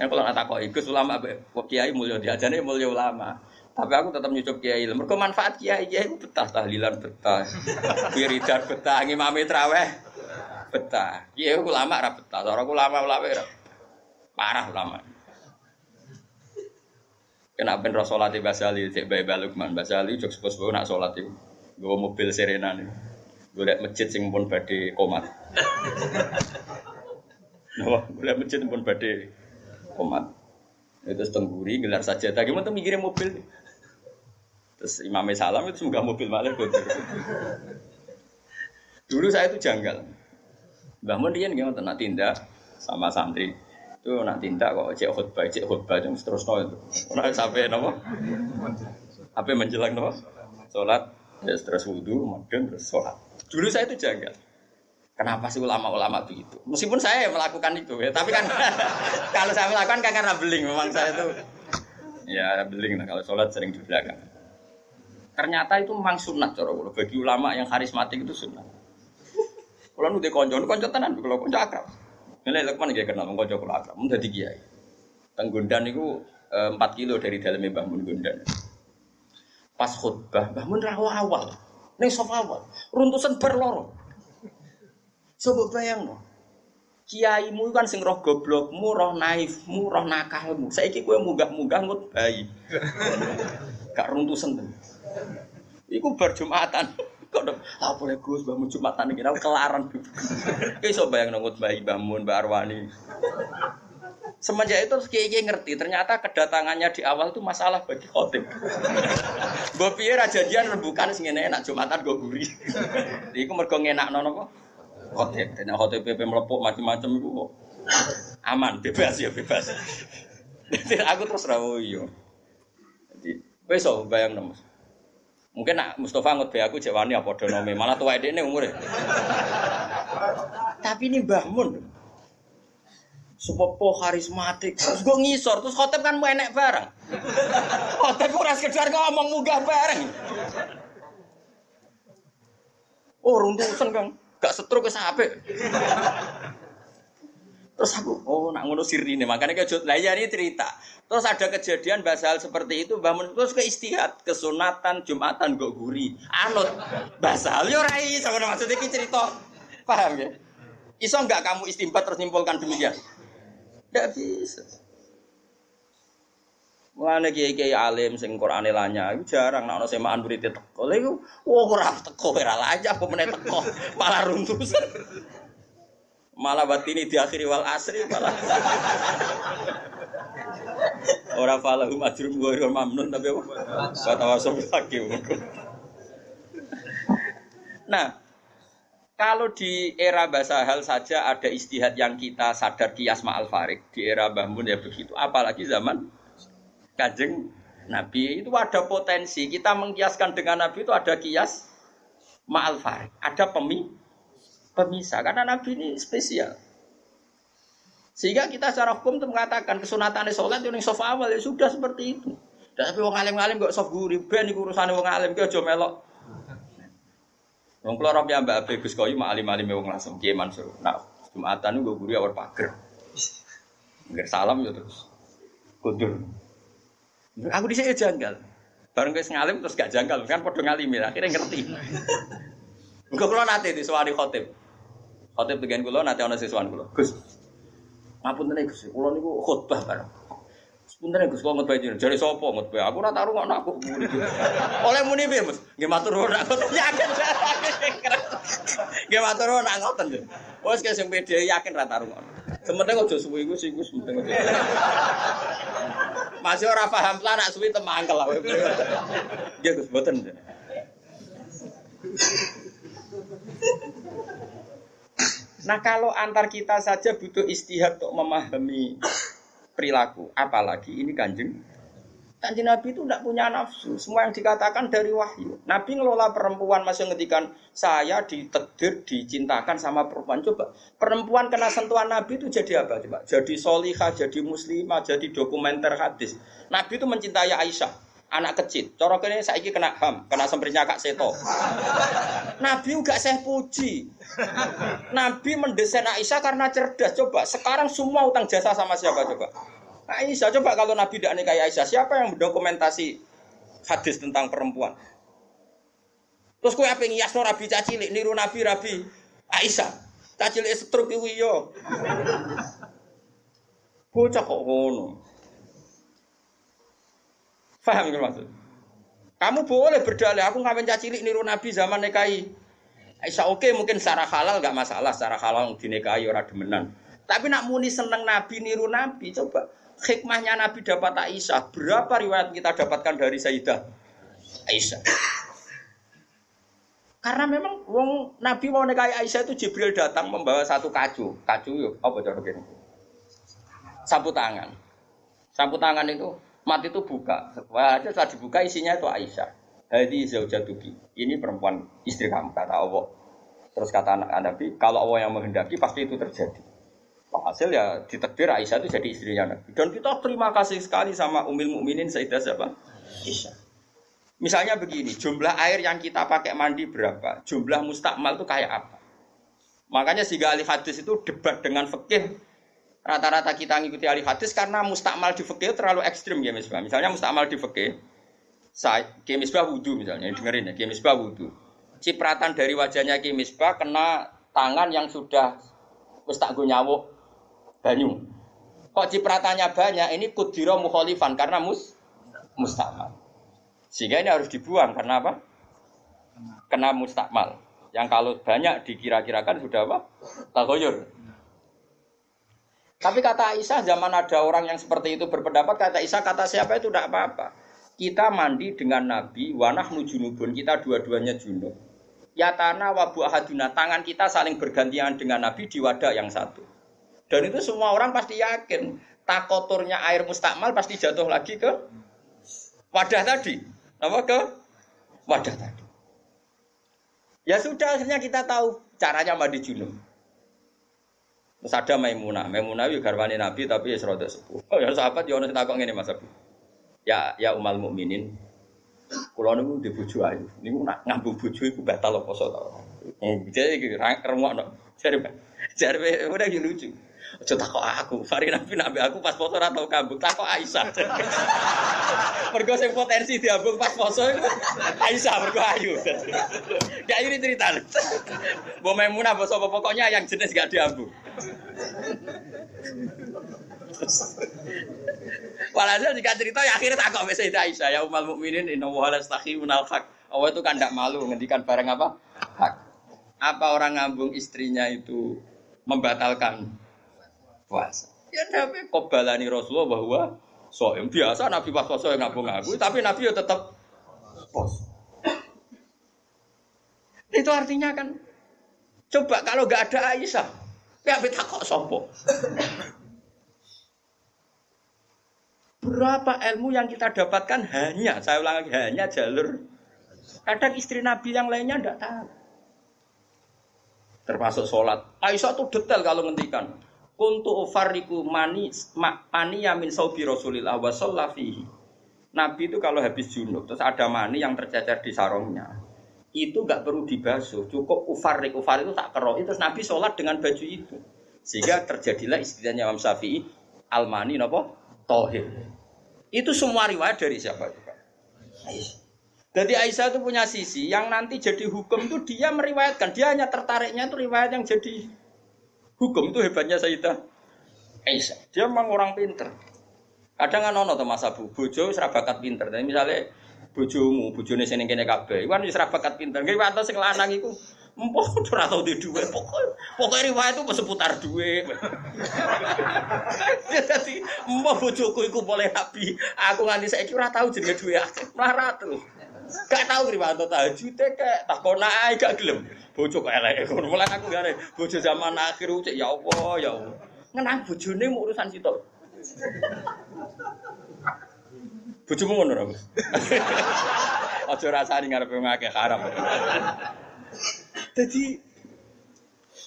Ya kalau nak takok iku ulama kok kiai mulya diajane mulya ulama. Tapi aku tetap nyucup kiai. Mergo manfaat kiai kiai itu betah tahlilan betah. Wiridan betah, ngimami traweh betah. Kiai ulama ra betah, cara ulama ulama ra. Parah ulama. Kena ben rasolat Basali, cek bae balukman Basali jok sepos nak salat itu. Gue mobil Serena nih. Gue liat masjid sing pun badhe komat. Nah, gue liat masjid pun badhe komat. Itu tengguri gelar saja. Tadi mau tuh mikirin mobil. Terus Imam Salam itu semoga mobil malah Dulu saya itu janggal. Mbah Mun dia nggak nak tindak sama santri itu nak tindak kok cek khutbah cek khutbah yang terus no itu. Nah sampai nopo? Apa menjelang nopo? Sholat Ya terus wudhu, kemudian terus sholat. Dulu saya itu jaga. Kenapa sih ulama-ulama begitu? Meskipun saya melakukan itu ya, tapi kan kalau saya melakukan kan karena beling. Memang saya itu ya beling lah kalau sholat sering di belakang. Ternyata itu memang sunat cara Bagi ulama yang karismatik itu sunat. Kalau nu konco, konco tenan, kalau konco akrab. Nilai lekman gak kenal, konco kalau akrab, mau jadi kiai. Tenggundan itu eh, empat kilo dari dalamnya bangun Gundan pas khutbah bangun rawa awal. Neng sofa awal. Runtusan berloro coba bayang no kiaimu kan sing roh goblokmu roh naifmu roh nakalmu. Saiki munggah-munggah ngut bayi gak runtusan tuh Iku berjumatan kok dong ah boleh gus bangun jumatan ini kelaran. Kayak so bayang ngut bayi bangun mbak Arwani Semenjak itu kiai kiai ngerti ternyata kedatangannya di awal itu masalah bagi khotib. Mbok piye ra janjian rembukan sing enak Jumatan go guri. Iku mergo ngenakno napa? Khotib. Dan khotib PP melepuk macam-macam iku aman, bebas ya bebas. aku terus rawo iyo. Jadi, besok bayang nomus. Mungkin nak Mustafa ngut aku cek wani apa donome malah tua ini umurnya. Tapi ini Mbah Mun. Sepopo karismatik. Terus gue ngisor, terus khotib kan mau enek bareng. Khotib ora sekedar ngomong munggah bareng. Oh, runtusan Kang. Gak setruk ke sampe. Terus aku, oh nak ngono sirine, makanya kejut. Lah ya ini cerita. Terus ada kejadian basal seperti itu, bangun terus ke istihad, kesunatan, jumatan, gak guri, anut, basal yo rai, sama maksudnya cerita, paham ya? Iso nggak kamu istimbat terus nyimpulkan demikian? Tidak bisa. Mulane kiai-kiai alim sing Qur'ane lanya iku jarang nek ana semaan murid teko. Lha iku wah ora teko ora lanya apa meneh teko, malah runtus. Malah batini diakhiri wal asri malah. Ora falahum ajrum ghairu mamnun tapi apa? Watawasau lagi. Nah, kalau di era bahasa hal saja ada istihad yang kita sadar kias ma'al farik di era Mbah Mun ya begitu. Apalagi zaman Kanjeng Nabi. Itu ada potensi. Kita mengkiaskan dengan Nabi itu ada kias ma'al farik ada pemi pemisah. Karena Nabi ini spesial. Sehingga kita secara hukum itu mengatakan kesunatan sholat yang soft awal. Ya sudah seperti itu. Tapi wong alim-alim kok soft guri ben iku urusane wong alim ki aja melok. Wong kula ora Mbak Abe Gus Koyu mak alim-alim wong langsung Kiai Mansur. Nah, Jumatan niku guri awal pager. Nggak salam ya terus. Kundur. Aku di sini janggal. Bareng guys ngalim terus gak janggal kan padha ngalim ya akhirnya ngerti. Enggak kula nate di suwani khotib. Khotib dengan kula nate ana siswan kula. Gus, Ngapunten Gus, kula niku khotbah bareng. Sepunten Gus, kula khotbah jenengan. Jare sapa khotbah? Aku ora taruh ngono aku. Oleh muni piye, Mas? Nggih matur nuwun aku yakin. Nggih matur nuwun nak ngoten. Wes kaya sing yakin ra taruh ngono. Sementing aja suwi iku sing Gus penting. Masih ora paham lah nak suwi temangkel lah. Nggih Gus, mboten. Nah kalau antar kita saja butuh istihad untuk memahami perilaku, apalagi ini kanjeng. Kanjeng Nabi itu tidak punya nafsu, semua yang dikatakan dari wahyu. Nabi ngelola perempuan masih ngetikan saya ditedir, dicintakan sama perempuan. Coba perempuan kena sentuhan Nabi itu jadi apa? Coba jadi solihah, jadi muslimah, jadi dokumenter hadis. Nabi itu mencintai Aisyah anak kecil. Cara kene saiki kena ham, kena semprinya Kak Seto. Nabi enggak saya puji. Nabi mendesain Aisyah karena cerdas. Coba sekarang semua utang jasa sama siapa coba? Aisyah coba kalau Nabi tidak nikahi Aisyah, siapa yang mendokumentasi hadis tentang perempuan? Terus kue apa ngiasno Rabi cacilik, niru Nabi Rabi Aisyah. Cacilik setruk itu yo. Bocah kok ngono. Paham kan maksud? Kamu boleh berdalih, aku ngawin cilik niru Nabi zaman nikahi. Aisyah oke mungkin secara halal gak masalah, secara halal dinikahi orang demenan. Tapi nak muni seneng Nabi niru Nabi, coba hikmahnya Nabi dapat Aisyah. Berapa riwayat kita dapatkan dari Sayyidah Aisyah? Karena memang wong Nabi mau nikahi Aisyah itu Jibril datang membawa satu kacu. Kacu yuk, apa cara? Sapu tangan. Sapu tangan itu mati itu buka. Wah, setelah dibuka isinya itu Aisyah. Hadi zaujatuki. Ini perempuan istri kamu kata Allah. Terus kata anak Nabi, kalau Allah yang menghendaki pasti itu terjadi. Hasil ya ditakdir Aisyah itu jadi istrinya Nabi. Dan kita terima kasih sekali sama Umil Mukminin Sayyidah siapa? Aisyah. Misalnya begini, jumlah air yang kita pakai mandi berapa? Jumlah mustakmal itu kayak apa? Makanya si ahli hadis itu debat dengan fikih rata-rata kita ngikuti ahli hadis karena mustakmal di fikih terlalu ekstrim ya misbah. Misalnya mustakmal di fikih, saya misbah wudhu misalnya, dengerin ya, misbah wudhu. Cipratan dari wajahnya misbah kena tangan yang sudah wis tak nyawuk banyu. Kok cipratannya banyak? Ini kudiro mukholifan karena mus mustakmal. Sehingga ini harus dibuang karena apa? Kena mustakmal. Yang kalau banyak dikira-kirakan sudah apa? Tagoyur. Tapi kata Aisyah zaman ada orang yang seperti itu berpendapat kata Aisyah kata siapa itu tidak apa-apa. Kita mandi dengan Nabi wanah nujunubun kita dua-duanya junub. Ya tanah wabu ahaduna tangan kita saling bergantian dengan Nabi di wadah yang satu. Dan itu semua orang pasti yakin takoturnya air mustakmal pasti jatuh lagi ke wadah tadi. Apa ke wadah tadi. Ya sudah akhirnya kita tahu caranya mandi junub. Terus ada Maimunah. Maimunah itu garwani Nabi tapi ya serodok sepuh. Oh ya sahabat ya ono takok ngene Mas Abu. Ya ya umal mukminin. Kulo niku di bojo ayu. Niku nak ngambung bojo iku batal apa poso to. Eh, jadi remukno. Jare jare udah lucu. Aja takok aku, Fari Nabi nabi aku pas foto ora tau kambung, takok Aisyah. mergo sing potensi diambung pas poso iku Aisyah mergo ayu. Gak ini cerita. Mbok Maimunah sapa pokoknya yang jenis gak diambung. Walhasil jika cerita ya akhirnya tak kok Sayyidah Aisyah ya umal mukminin inna wa la minal haq. Allah itu kan tidak malu ngendikan barang apa? Hak. Apa orang ngambung istrinya itu membatalkan puasa. Ya Nabi kobalani Rasulullah bahwa soem biasa Nabi pas puasa yang ngabung ngaku, tapi Nabi ya tetap pos. Itu artinya kan, coba kalau gak ada Aisyah, ya kita kok sopo. Berapa ilmu yang kita dapatkan hanya, saya ulang lagi, hanya jalur. Kadang istri Nabi yang lainnya tidak tahu. Termasuk sholat. Aisyah tuh detail kalau ngendikan. Kuntu ufariku mani mani yamin saubi Rasulillah wa. Nabi itu kalau habis junub terus ada mani yang tercecer di sarungnya. Itu nggak perlu dibasuh, cukup ufarik ufar itu tak keroh. Terus Nabi sholat dengan baju itu. Sehingga terjadilah istilahnya Imam Syafi'i al-mani nopo tohir. Itu semua riwayat dari siapa juga? Jadi Aisyah itu punya sisi yang nanti jadi hukum itu dia meriwayatkan. Dia hanya tertariknya itu riwayat yang jadi Hukum itu hebatnya Sayyidah Aisyah. Dia memang orang pinter. Kadang kan ono to Mas Abu, bojo wis bakat pinter. Tapi misalnya bojomu, bojone sing kene kabeh, iku wis bakat pinter. Nggih wae sing lanang iku Empok ora tau di duwe pokok pokok riwayat itu seputar duwe. Jadi empok bojoku iku boleh nabi. Aku nganti saiki ora tau jenenge duwe akeh. Melarat terus. Gak tau riwayat tahajud kek takon ae gak gelem. Bojo kok elek ngono. Mulane aku gare bojo zaman akhir cek ya Allah ya Allah. Ngenang bojone mau urusan sitok. Bojomu ngono ora, Gus? Aja rasani ngarepe wong akeh haram. Jadi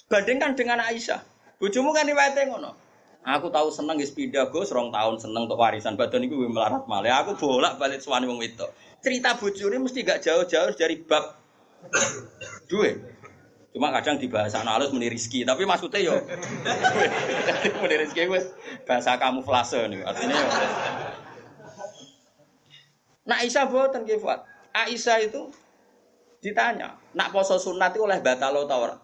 bandingkan dengan Aisyah. Bojomu kan riwayate ngono. Aku tahu seneng wis pindah Gus, rong tahun seneng untuk warisan badan iku melarat malah. Aku bolak-balik suwani wong wedok. Cerita bojone mesti gak jauh-jauh dari bab duwe. Cuma kadang di bahasa halus meni rizki, tapi maksudnya yo meni rizki wes bahasa kamuflase nih artinya yo. Nah Aisyah boten kifat. Aisyah itu ditanya, nak poso sunat itu oleh batalo tawar.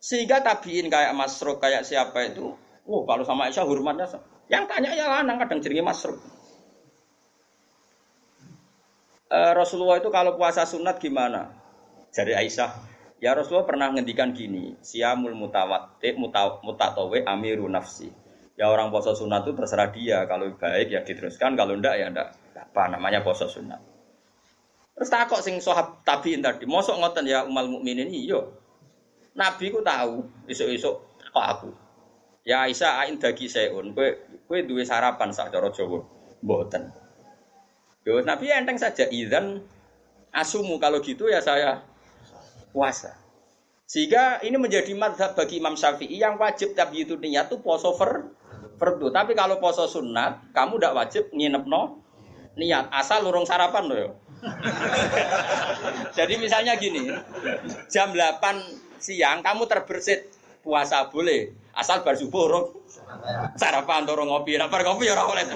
Sehingga tabiin kayak Masruk kayak siapa itu, oh kalau sama Aisyah hormatnya yang tanya ya lanang kadang jenenge Masruk. Uh, Rasulullah itu kalau puasa sunat gimana? Jadi Aisyah, Ya Rasulullah pernah ngendikan gini, siamul mutawati mutatawe amiru nafsi. Ya orang puasa sunat itu terserah dia, kalau baik ya diteruskan, kalau ndak ya ndak. Apa namanya puasa sunat. Terus takok sing sohab tabiin tadi, mosok ngoten ya umal mukminin iyo. Nabi ku tahu, esuk-esuk kok aku. Ya Aisyah ain dagi seun, kue kue duwe sarapan sak cara Jawa. Mboten. Yo Nabi enteng saja izan asumu kalau gitu ya saya puasa. Sehingga ini menjadi madhab bagi Imam Syafi'i yang wajib tapi itu niat itu poso fardu. Tapi kalau poso sunat, kamu tidak wajib nginep no niat. Asal lurung sarapan loh. Jadi misalnya gini, jam 8 siang kamu terbersit puasa boleh. Asal bar subuh urung sarapan turun ngopi. Nah, ngopi ya oleh.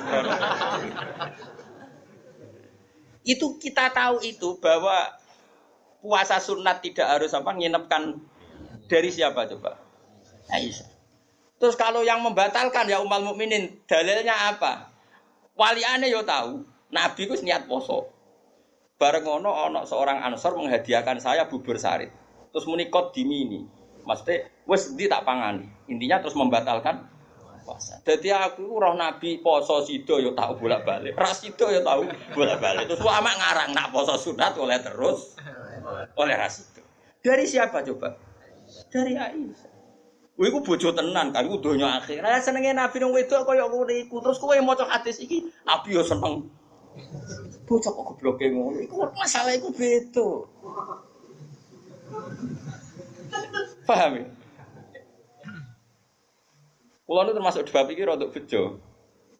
Itu kita tahu itu bahwa puasa sunat tidak harus apa nginepkan dari siapa coba? Aisyah. Terus kalau yang membatalkan ya umat mukminin dalilnya apa? Waliane yo tahu, Nabi ku niat poso. Bareng ono ono seorang ansor menghadiahkan saya bubur sarit. Terus menikot di mini. Maksudnya, wes di tak pangani. Intinya terus membatalkan puasa. Jadi aku roh Nabi poso sido yo tahu bolak balik. Ras sido yo tahu bolak balik. Terus lama ngarang nak poso sunat oleh terus oleh ras itu. Dari siapa coba? Dari Aisyah. Kowe iku bojo tenan, kan iku donya akhir. Lah senenge Nabi wedok kaya ngono iku. Terus kowe maca hadis iki, Nabi yo seneng. Bocah kok gobloke ngono. Iku masalah iku beda. Paham ya? Kulo nu termasuk dua pikir untuk bejo.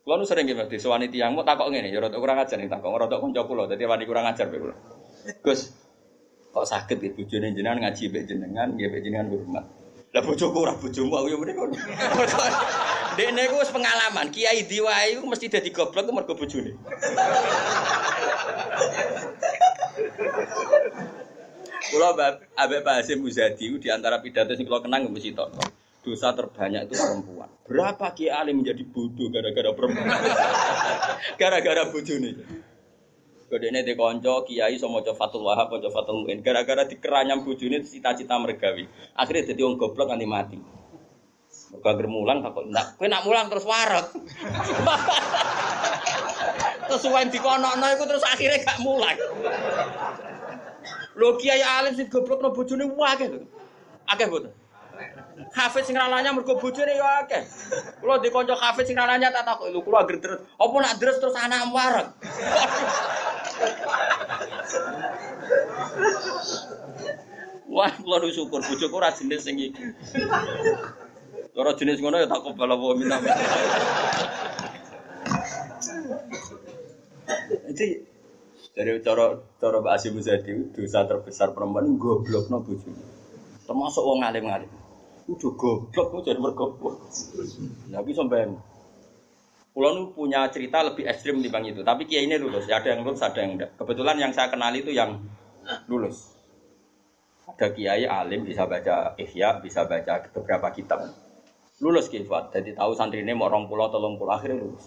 Kulo nu sering gimana? Sewani tiang mau takok ngene, ya rada kurang ajar nih takok, rada kanca kulo, dadi wani kurang ajar kulo. Gus, kok sakit ya bojone jenengan ngaji mbek jenengan, nggih mbek jenengan hormat. Lah bojoku ora bojomu aku ya mrene kono. Dekne ku wis pengalaman, kiai diwae iku mesti dadi goblok ku mergo bojone. Kulo Abe Pak Hasim Muzadi di antara pidato sing kulo kenang mesti tok. Dosa terbanyak itu perempuan. Berapa kiai alim menjadi bodoh gara-gara perempuan? gara-gara bojone. Kodene di konco kiai sama maca Fatul Wahab, maca Fatul Muin. Gara-gara dikeranyam bojone cita-cita mergawi. Akhirnya jadi wong goblok nganti mati. Mergo anggere mulang takut ndak. Kowe nak mulang terus warak. terus suwen dikonokno iku terus akhirnya gak mulang. Lho kiai alim sing goblokno bojone wae lho. Akeh mboten. Hafiz sing ralanya mergo bojone ya akeh. Di kanca hafiz sing ralanya tak takok lho kula agar terus. Apa nak terus terus anak warak. Wah, kula syukur bojoku ora jenis sing iki. Ora jenis ngono ya tak kobal apa minta. Jadi dari cara cara Mbak Asim Muzadi dosa terbesar perempuan goblokno bojone. Termasuk wong alim-alim. Udah goblok kok jadi bergoblok. Tapi sampai nu punya cerita lebih ekstrim bang itu, tapi kiai ini lulus. Ada yang lulus, ada yang enggak. Kebetulan yang saya kenal itu yang lulus. Ada kiai alim bisa baca ihya, bisa baca beberapa kitab. Lulus kifat, jadi tahu santri ini mau orang pulau, tolong pulau akhirnya lulus.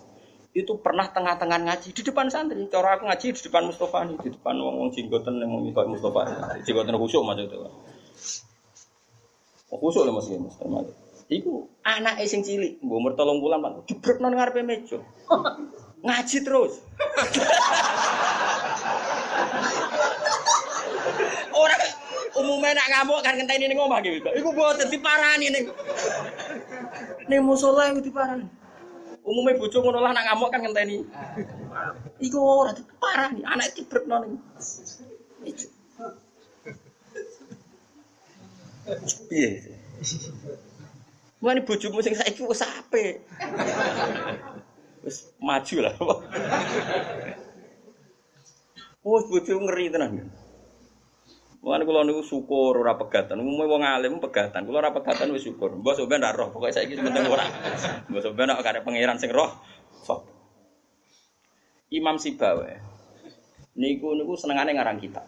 Itu pernah tengah-tengah ngaji di depan santri. Cara aku ngaji di depan Mustafa nih, di depan wong wong jinggoten yang mau Mustafa. Jinggoten khusyuk maksudnya. Oh, khusyuk lah mas Mustafa. Iku anak sing cilik, mbok umur 3 bulan, Pak. Jebrekno nang ngarepe meja. Ngaji terus. Ora umumnya nak ngamuk kan ngenteni ning omah gitu. Iku mboten diparani ning. Ning musala iku diparani. Umumnya bojo ngono lah nak ngamuk kan ngenteni. Iku ora diparani, anak dibrekno ning. meja. Piye? Mana bojomu sing saiki wis apik. Wis maju lah. Oh, bojo ngeri tenan. Mulane kula niku syukur ora pegatan. Umume wong alim pegatan. Kula ora pegatan wis syukur. Mbok sampean ra roh, pokoke saiki penting ora. Mbok sampean nek kare pangeran sing roh. Sok. Imam Sibawa. Niku niku senengane ngarang kitab.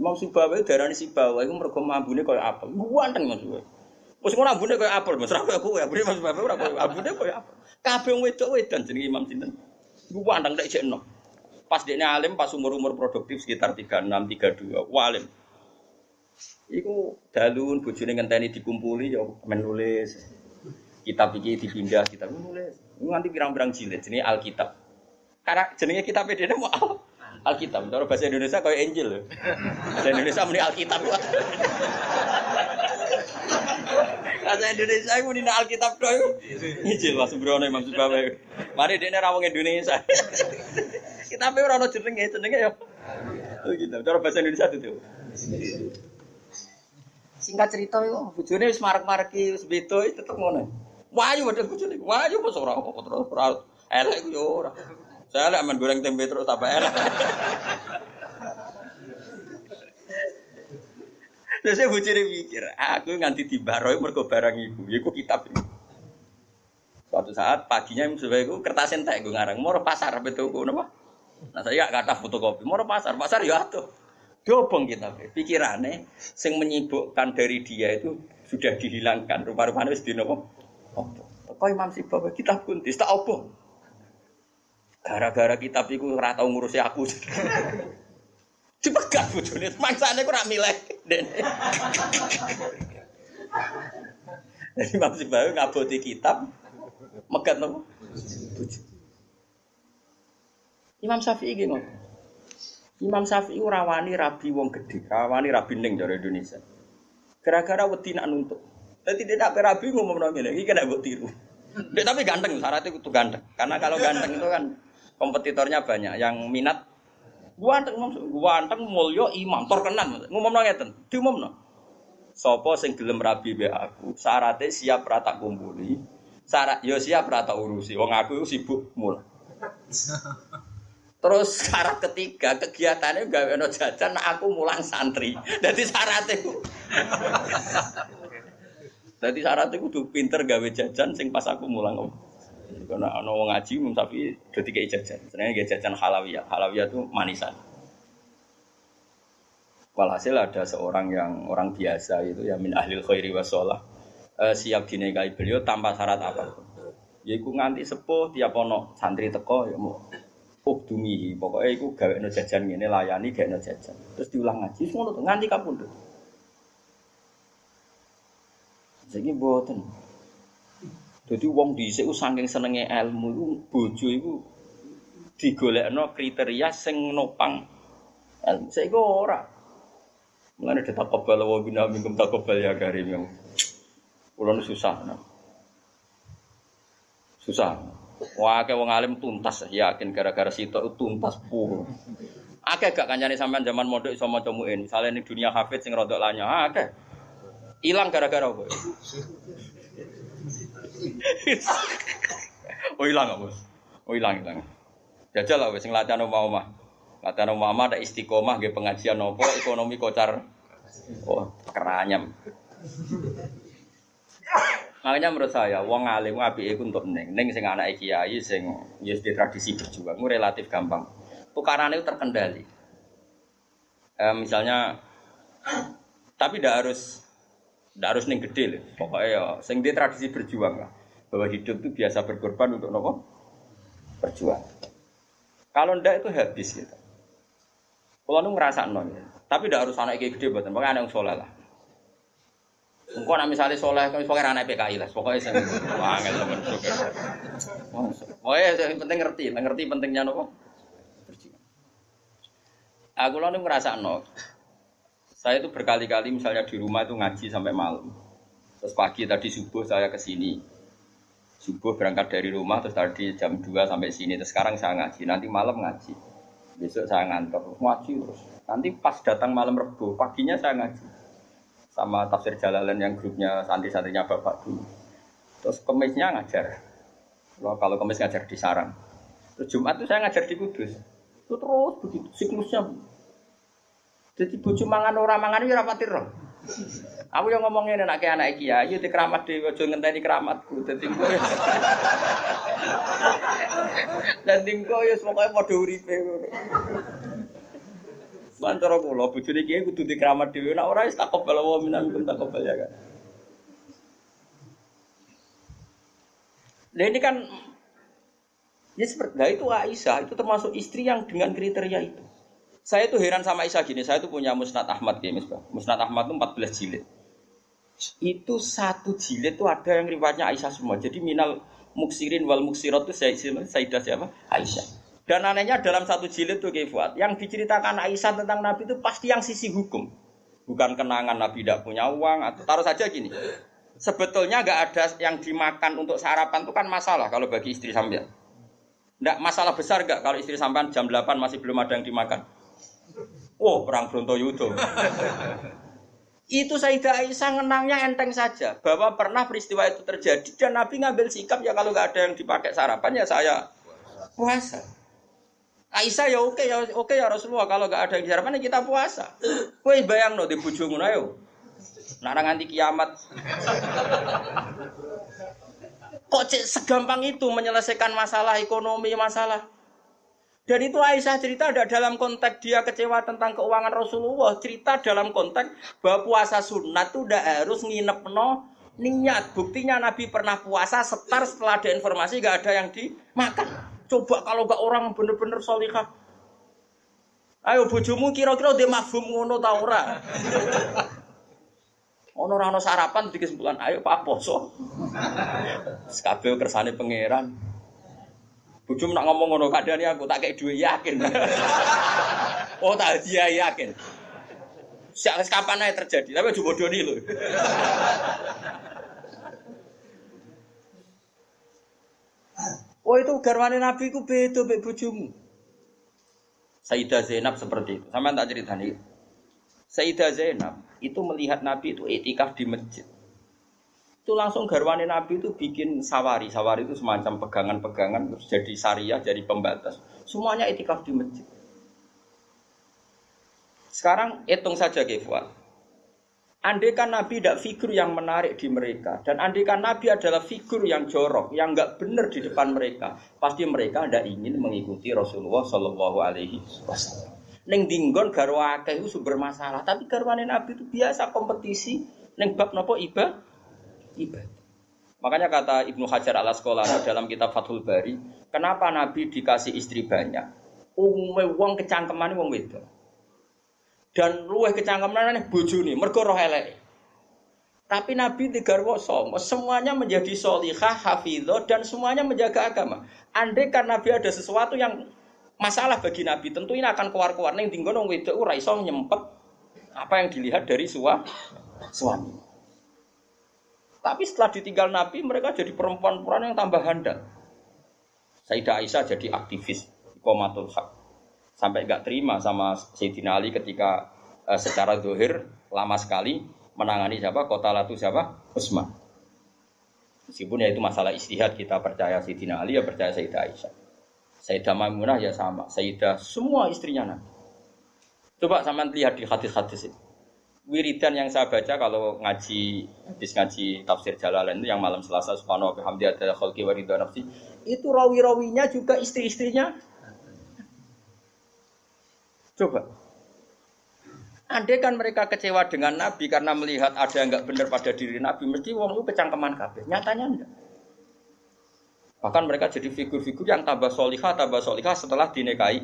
Imam Sibawa darani Sibawa iku mergo mambune koyo apel. Ganteng Mas. Wis ngono ambune koyo apel, Mas. Ora koyo kowe, ambune Mas Bapak ora koyo ambune koyo apel. Kabeh wong wedok wedan jenenge Imam sinten. Iku wandang nek jek enom. Pas dekne alim pas umur-umur produktif sekitar 36 32. Walim. Iku dalun bojone ngenteni dikumpuli ya menulis. Kitab iki dipindah, kitab nulis. Iku nganti pirang-pirang jilid jenenge Alkitab. Karena jenenge kitab dene mau Al Alkitab. Cara bahasa Indonesia kayak lho. Bahasa Indonesia muni Alkitab. Bahasa Indonesia iku muni Alkitab iku. Injil Mas Brono Imam Subawe. Mari dekne ra wong Indonesia. Kitabe ora ono jenenge, jenenge ya. Gitu. Cara bahasa Indonesia itu. Singkat cerita itu, bojone wis marek-mareki wis beda tetep ngono. Wayu padha bojone. Wayu mos ora apa terus ora elek yo ora. Saya elek men goreng tempe terus tambah elek. Terus saya bojone mikir, aku nganti dibaroi mergo barang iku, iku kitab ini. Suatu saat paginya sudah itu kertas entek gue ngarang, mau pasar betul gue napa? Nah saya gak kata fotokopi, mau pasar, pasar ya tuh. Dobong kita, pikirannya, sing menyibukkan dari dia itu sudah dihilangkan. Rupa-rupanya wis dinopo. Opo. Kau Imam Sibab kitab kuntis tak opo. Gara-gara kitab itu ora tau ngurusi aku. Dipegat bojone, mangsane ku ora milih. Jadi Imam Sibab ngaboti kitab megat nopo? Imam Syafi'i ngono. Imam Syafi'i rawani rabi wong gede, rawani rabi ning dari Indonesia. Gara-gara wedi nak nuntut. Dadi tidak rabi ngomong ngene iki kena mbok tiru. Dia, tapi ganteng, syaratnya itu ganteng. Karena kalau ganteng itu kan kompetitornya banyak. Yang minat ganteng, gua ganteng mulio imam terkenan. Ngomong ngeten, diumumno. Sopo sing gelem rabi be aku, syaratnya siap rata kumpuli. Syarat yo siap rata urusi. Wong aku sibuk mul. Terus syarat ketiga kegiatannya gak ono jajan, nah aku mulang santri. Jadi syaratnya Jadi syaratnya kudu pinter gawe jajan sing pas aku mulang. Karena ana wong ngaji tapi dadi kayak jajan. Senenge gawe jajan halawiyah. Halawiyah itu manisan. Walhasil ada seorang yang orang biasa itu ya min ahlil khairi wasolah e, siap dinikahi beliau tanpa syarat apa. Yaiku nganti sepuh tiap ono santri teko ya mau ukdumihi pokoknya iku gawe no jajan ini layani gawe no jajan terus diulang ngaji semua tuh nganti tuh Saiki mboten. Dadi wong dhisik saking senenge ilmu iku bojo iku digolekno kriteria sing nopang ilmu. Saiki ora. Mulane ditakobal wa bina minkum takobal ya karim yang kula susah. Nah. Susah. Wah, akeh wong alim tuntas yakin gara-gara sitok tuntas puh. Akeh gak kancane sampean zaman mondok iso maca muin. Misale ning dunia hafid sing rodok lanya, akeh. Hilang gara-gara apa? oh hilang apa? Oh hilang hilang. Jajal lah sing latihan omah-omah. Latihan omah-omah ada istiqomah nggih pengajian nopo ekonomi kocar. Oh, keranyam. Makanya menurut saya, wong alim api itu untuk neng, neng sing anak kiai, sing yes di tradisi berjuang, itu relatif gampang. Tukaran itu terkendali. E, misalnya, tapi tidak harus tidak harus ning gede loh. Pokoknya ya, sing dia tradisi berjuang lah. Bahwa hidup itu biasa berkorban untuk nopo? Berjuang. Kalau ndak itu habis gitu. Kalau nu ngerasa non, ya. tapi tidak harus anak gede buatan, pokoknya anak yang soleh lah. Engkau nak misalnya soleh, kau pokoknya anak PKI lah, pokoknya saya angel teman Pokoknya yang penting ngerti, ngerti pentingnya nopo. Aku lalu ngerasa non, saya itu berkali-kali misalnya di rumah itu ngaji sampai malam. Terus pagi tadi subuh saya ke sini. Subuh berangkat dari rumah terus tadi jam 2 sampai sini. Terus sekarang saya ngaji, nanti malam ngaji. Besok saya ngantor, ngaji terus. Nanti pas datang malam Rebu, paginya saya ngaji. Sama tafsir Jalalain yang grupnya santri-santrinya Bapak dulu. Terus kemisnya ngajar. Kalau kemis ngajar di sarang. Terus Jumat itu saya ngajar di Kudus. Itu terus begitu siklusnya. Jadi bojo mangan ora mangan ya ora pati roh. Aku yang ngomongin anak kayak anak iki ya, ayo di keramat dhewe aja ngenteni keramatku. Dadi engko ya. Dan engko ya pokoke padha uripe. Lan cara kula bojone iki kudu di keramat dhewe nek ora wis takobal wa minan kun takobal ya kan. Nah ini kan ya seperti nah itu Aisyah itu termasuk istri yang dengan kriteria itu. Saya tuh heran sama Isa gini, saya tuh punya Musnad Ahmad ya, Musnad Ahmad itu 14 jilid. Itu satu jilid tuh ada yang riwayatnya Aisyah semua. Jadi minal muksirin wal muksirat itu Sayyidah siapa? Aisyah. Dan anehnya dalam satu jilid tuh Fuad, yang diceritakan Aisyah tentang Nabi itu pasti yang sisi hukum. Bukan kenangan Nabi tidak punya uang atau taruh saja gini. Sebetulnya nggak ada yang dimakan untuk sarapan itu kan masalah kalau bagi istri sampean. Nggak masalah besar nggak kalau istri sampean jam 8 masih belum ada yang dimakan. Oh, perang Brontoyudo. itu Sayyidah Aisyah ngenangnya enteng saja bahwa pernah peristiwa itu terjadi dan Nabi ngambil sikap ya kalau nggak ada yang dipakai sarapan ya saya puasa. Aisyah ya oke ya oke ya Rasulullah kalau nggak ada yang ya kita puasa. Kue bayang no di bujung ayo. Narang nganti kiamat. Kok segampang itu menyelesaikan masalah ekonomi masalah dan itu Aisyah cerita ada dalam konteks dia kecewa tentang keuangan Rasulullah. Cerita dalam konteks bahwa puasa sunat itu udah harus nginep no niat. Buktinya Nabi pernah puasa setar setelah ada informasi gak ada yang dimakan. Coba kalau gak orang bener-bener solihah. Ayo bojomu kira-kira dia mafhum ngono ta ora? Ono ora sarapan di kesimpulan, ayo Pak Poso. Kabeh kersane pangeran. Bujum nak ngomong ngono kadane aku tak kayak duit yakin. oh tak dia yakin. Siapa kapan aja terjadi, tapi coba doni loh. Oh itu garwane Nabi ku beda mbek bojomu. Sayyidah Zainab seperti itu. Sama tak cerita nih. Sayyidah Zainab itu melihat Nabi itu etikaf di masjid. Itu langsung garwane Nabi itu bikin sawari. Sawari itu semacam pegangan-pegangan terus jadi syariah, jadi pembatas. Semuanya etikaf di masjid. Sekarang hitung saja Kefwan. Andai kan Nabi tidak figur yang menarik di mereka dan andai kan Nabi adalah figur yang jorok, yang nggak benar di depan mereka, pasti mereka tidak ingin mengikuti Rasulullah Shallallahu Alaihi Wasallam. Neng dinggon garwa itu sumber masalah, tapi garwane Nabi itu biasa kompetisi. Neng bab nopo iba, iba. Makanya kata Ibnu Hajar al Asqalani dalam kitab Fathul Bari, kenapa Nabi dikasih istri banyak? Umumnya uang kecangkeman uang wedok dan luweh kecangkeman bojone mergo roh elek. Tapi Nabi digarwa somo, semuanya menjadi solihah, hafidho, dan semuanya menjaga agama. Andai kan Nabi ada sesuatu yang masalah bagi Nabi, tentu ini akan keluar-keluar. Neng tinggal nong wedok ora iso nyempet apa yang dilihat dari sua, suami. Tapi setelah ditinggal Nabi, mereka jadi perempuan-perempuan yang tambah handal. Sayyidah Aisyah jadi aktivis, komatul hak sampai nggak terima sama Sayyidina Ali ketika uh, secara dohir lama sekali menangani siapa? Kota latu siapa? Utsman meskipun ya itu masalah istihad kita percaya Sayyidina Ali ya percaya Sayyidah Aisyah. Sayyidah Maimunah ya sama. Sayyidah semua istrinya Nabi. Coba sama lihat di hadis-hadis ini. Wiridan yang saya baca kalau ngaji habis ngaji tafsir Jalalain itu yang malam Selasa subhanahu wa bihamdi adalah khalqi wa nafsi itu rawi-rawinya juga istri-istrinya Coba. Andai kan mereka kecewa dengan Nabi karena melihat ada yang nggak benar pada diri Nabi, mesti wong itu kecangkeman kabeh. Nyatanya enggak. Bahkan mereka jadi figur-figur yang tambah solihah, tambah solihah setelah dinikahi.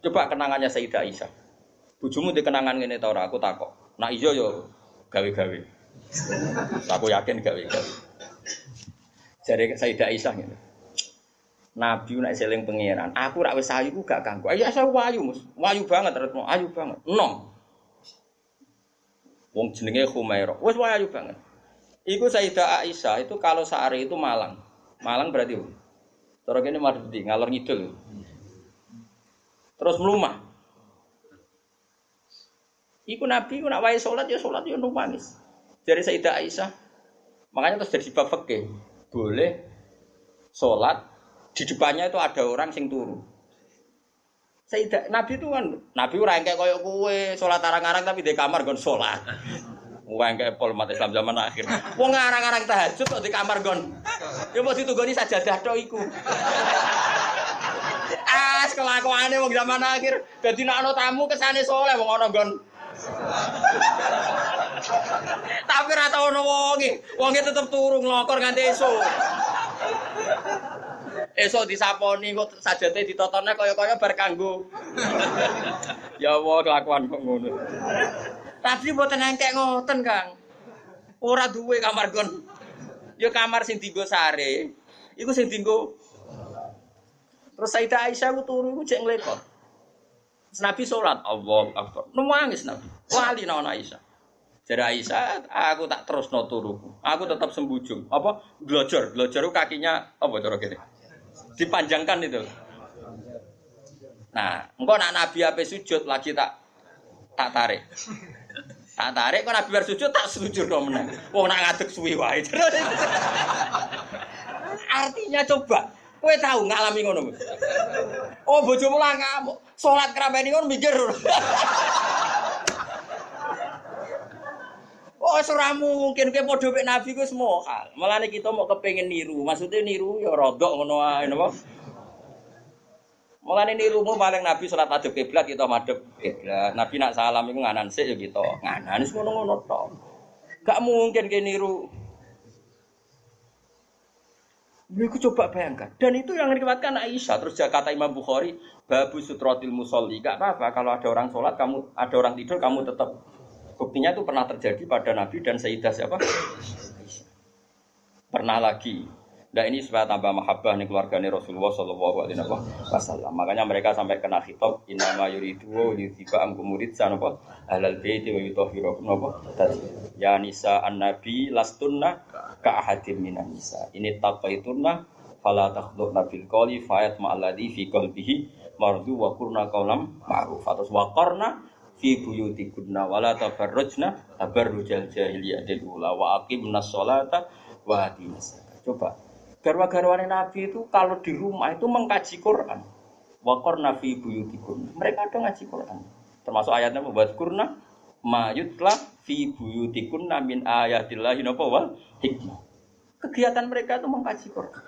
Coba kenangannya Sayyidah Aisyah. Bujumu di kenangan ini tau aku takok. Nah ijo yo gawe-gawe. Aku yakin gawe-gawe. Jadi Sayyidah Aisyah gitu. Nabi nak seling pangeran. Aku rak wis ayu ku gak ganggu. Ayo saya wayu, Mus. Wayu banget retno, ayu banget. Nom. Wong jenenge Humairah. Wis wayu banget. Iku Sayyidah Aisyah itu kalau sehari itu Malang. Malang berarti Cara kene di ngalor ngidul. Terus melumah. Iku Nabi ku nak wae salat ya salat ya nangis. Jadi Sayyidah Aisyah. Makanya terus jadi bab Boleh salat di depannya itu ada orang sing turu. Sayyidah Nabi itu kan Nabi ora kayak koyo kue salat arang-arang tapi di kamar gon salat. Wong kayak pol mati Islam zaman akhir. Wong arang-arang tahajud kok di kamar gon. Ya mau ditugoni sajadah tok iku. Ah, kelakuane wong zaman akhir. Dadi nek ana tamu kesane soleh wong ana gon. Tapi ora tau ono wonge. Wonge tetep turu nglokor nganti esuk. Esok disaponi kok sajate ditotone kaya-kaya bar kanggo. ya Allah kelakuan kok ngono. Tapi mboten engkek ngoten, Kang. Ora duwe kamar gon. Ya kamar sing dienggo sare. Iku sing dienggo Terus Sayyidah Aisyah ku turu ku cek nglekor. Nabi sholat, Allah Akbar. Nangis Nabi. Wali naon Aisyah. Jadi Aisyah, aku tak terus no turu. Aku tetap sembujung. Apa? Glojor. Glojor kakinya apa cara kene? Dipanjangkan itu. Nah, engkau nak Nabi apa sujud lagi tak tak tarik. Tak tarik kok Nabi bersujud tak sujud dong menang. Wong nak ngadeg suwi wae. Artinya coba, kowe tahu ngalami ngono. Oh bojomu lah ngamuk. Salat kerabeni ngono mikir. Oh, ora mungkin kowe padha mek Nabi ku semua hal. Mulane kita mau kepengen niru. Maksudnya niru ya rodok ngono ae napa? Mulane nirumu paling Nabi salat madhep kiblat kita madhep kiblat. Nabi nak salam iku nganan sik ya kita. Nganan wis ngono-ngono. Gak mungkin ke niru. Iku coba bayangkan. Dan itu yang diriwayatkan Aisyah. Terus kata Imam Bukhari, babu sutrotil musolli. Gak apa-apa kalau ada orang sholat, kamu ada orang tidur, kamu tetap Buktinya itu pernah terjadi pada Nabi dan Sayyidah siapa? Pernah lagi. Nah ini supaya tambah mahabbah nih keluarganya Rasulullah Shallallahu Alaihi Wasallam. Makanya mereka sampai kena khitab inama yuridu wa yuthiba angkum murid sanapa ahlal baiti wa yutahhirukum napa ya nisa an nabi lastunna ka ahadim minan nisa ini taqaitunna fala takhdhna bil qawli fayat ma'alladhi fi qalbihi mardu wa qurna qawlam ma'ruf atau wa fi buyutikunna wala tabarrujna tabarrujal jahiliyatil ula wa aqimnas sholata wa atinas coba garwa-garwane nabi itu kalau di rumah itu mengkaji Quran. Wa qarna fi buyutikunna. Mereka ada ngaji Quran. Termasuk ayatnya membuat kurna mayutlah fi buyutikunna min ayatillahi napa wal hikmah. Kegiatan mereka itu mengkaji Quran.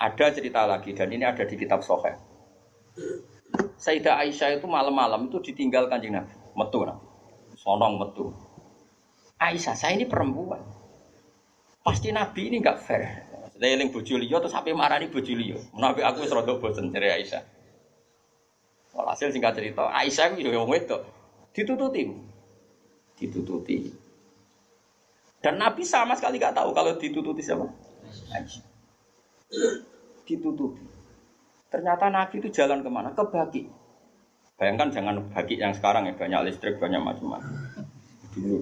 Ada cerita lagi dan ini ada di kitab Soheh. Sayyidah Aisyah itu malam-malam itu ditinggal kanjeng Nabi. Metu Nabi. Sonong metu. Aisyah, saya ini perempuan. Pasti Nabi ini enggak fair. Saya eling bojo liya terus sampai marani bojo liya. Nabi aku wis rada bosen dari Aisyah. Walhasil singkat cerita, Aisyah itu yo wedok. Ditututi. Ditututi. Dan Nabi sama sekali gak tahu kalau ditututi siapa. Aisyah ditutupi. Ternyata Nabi itu jalan ke mana? Ke bagi. Bayangkan jangan bagi yang sekarang ya banyak listrik banyak macam-macam. Dulu.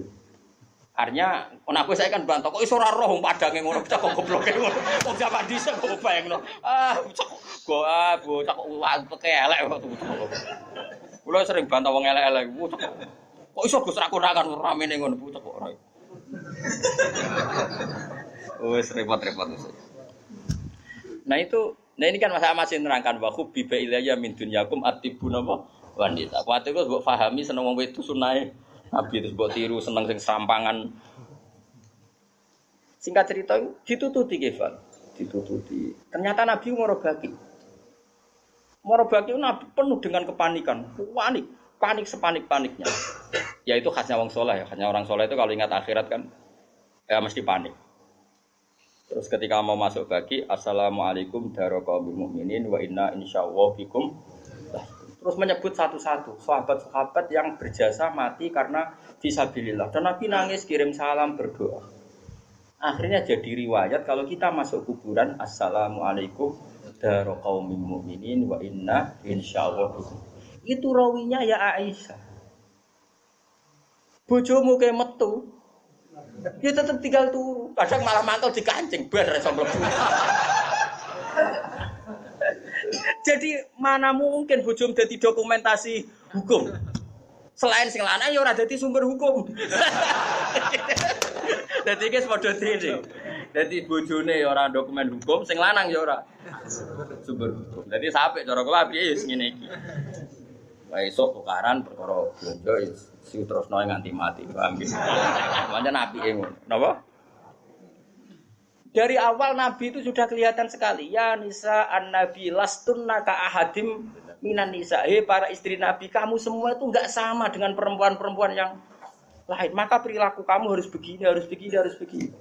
Artinya, aku saya kan bantah kok iso ora roh padange ngono cak kok goblok ngono. Kok zaman dhisik kok bayangno. Ah, cak go ah bu cak wah elek kok. Kulo sering bantah wong elek-elek. Kok iso Gus ra kurangan ramene ngono cak kok. Wes repot-repot. Nah itu, nah ini kan masa masih nerangkan bahwa biba ilayya min dunyakum atibu napa wanita. Kuwi itu mbok pahami seneng wong itu sunai Nabi itu mbok tiru seneng sing sampangan. Singkat cerita ditututi Kefal, ditututi. Ternyata Nabi bagi. Moro bagi Nabi penuh dengan kepanikan, panik, panik sepanik-paniknya. Ya itu khasnya orang soleh ya, khasnya orang soleh itu kalau ingat akhirat kan ya mesti panik. Terus ketika mau masuk bagi, Assalamualaikum daraqabil mu'minin wa inna insyaallah bikum. Terus menyebut satu-satu sahabat-sahabat yang berjasa mati karena visabilillah. Dan Nabi nangis kirim salam berdoa. Akhirnya jadi riwayat kalau kita masuk kuburan Assalamualaikum daraqabil mu'minin wa inna insyaallah bikum. Itu rawinya ya Aisyah. Bojomu kayak metu, Ya tetap tinggal turu. Kadang malah mantul di kancing, bar iso Jadi mana mungkin bujum jadi dokumentasi hukum. Selain sing lanang ya ora dadi sumber hukum. Dadi iki padha dene. Dadi bojone ya ora dokumen hukum, sing lanang ya ora sumber hukum. Dadi sampe cara kula piye ya ngene iki. Wah esuk tukaran perkara blonjo ya si terus noy nganti mati. Paham? Macam nabi ngono. Napa? Dari awal Nabi itu sudah kelihatan sekali. Ya nisa an Nabi lastun naka ahadim minan nisa. Hei para istri Nabi, kamu semua itu nggak sama dengan perempuan-perempuan yang lain. Maka perilaku kamu harus begini, harus begini, harus begini.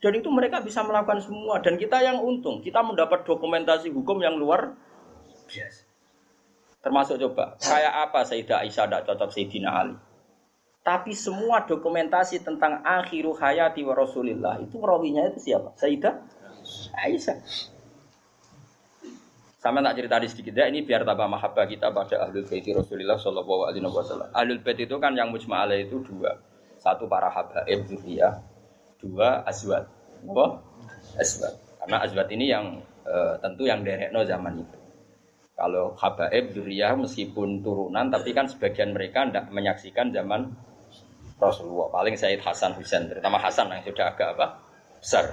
Dan itu mereka bisa melakukan semua. Dan kita yang untung, kita mendapat dokumentasi hukum yang luar biasa. Termasuk coba, kayak apa Sayyidah Aisyah tidak cocok Sayyidina Ali. Tapi semua dokumentasi tentang akhiru hayati wa Rasulillah itu rawinya itu siapa? Sayyidah Aisyah. Sama tak cerita sedikit ya, ini biar tambah mahabbah kita pada ahlul bait Rasulullah Shallallahu Alaihi Wasallam. Ahlul bait itu kan yang mujma'ala itu dua, satu para habaib zuriyah, dua azwat. Apa? Azwat. Karena azwat ini yang e, tentu yang derekno zaman itu. Kalau habaib zuriyah meskipun turunan tapi kan sebagian mereka tidak menyaksikan zaman Rasulullah. Paling Said Hasan Husain, terutama Hasan yang sudah agak apa besar.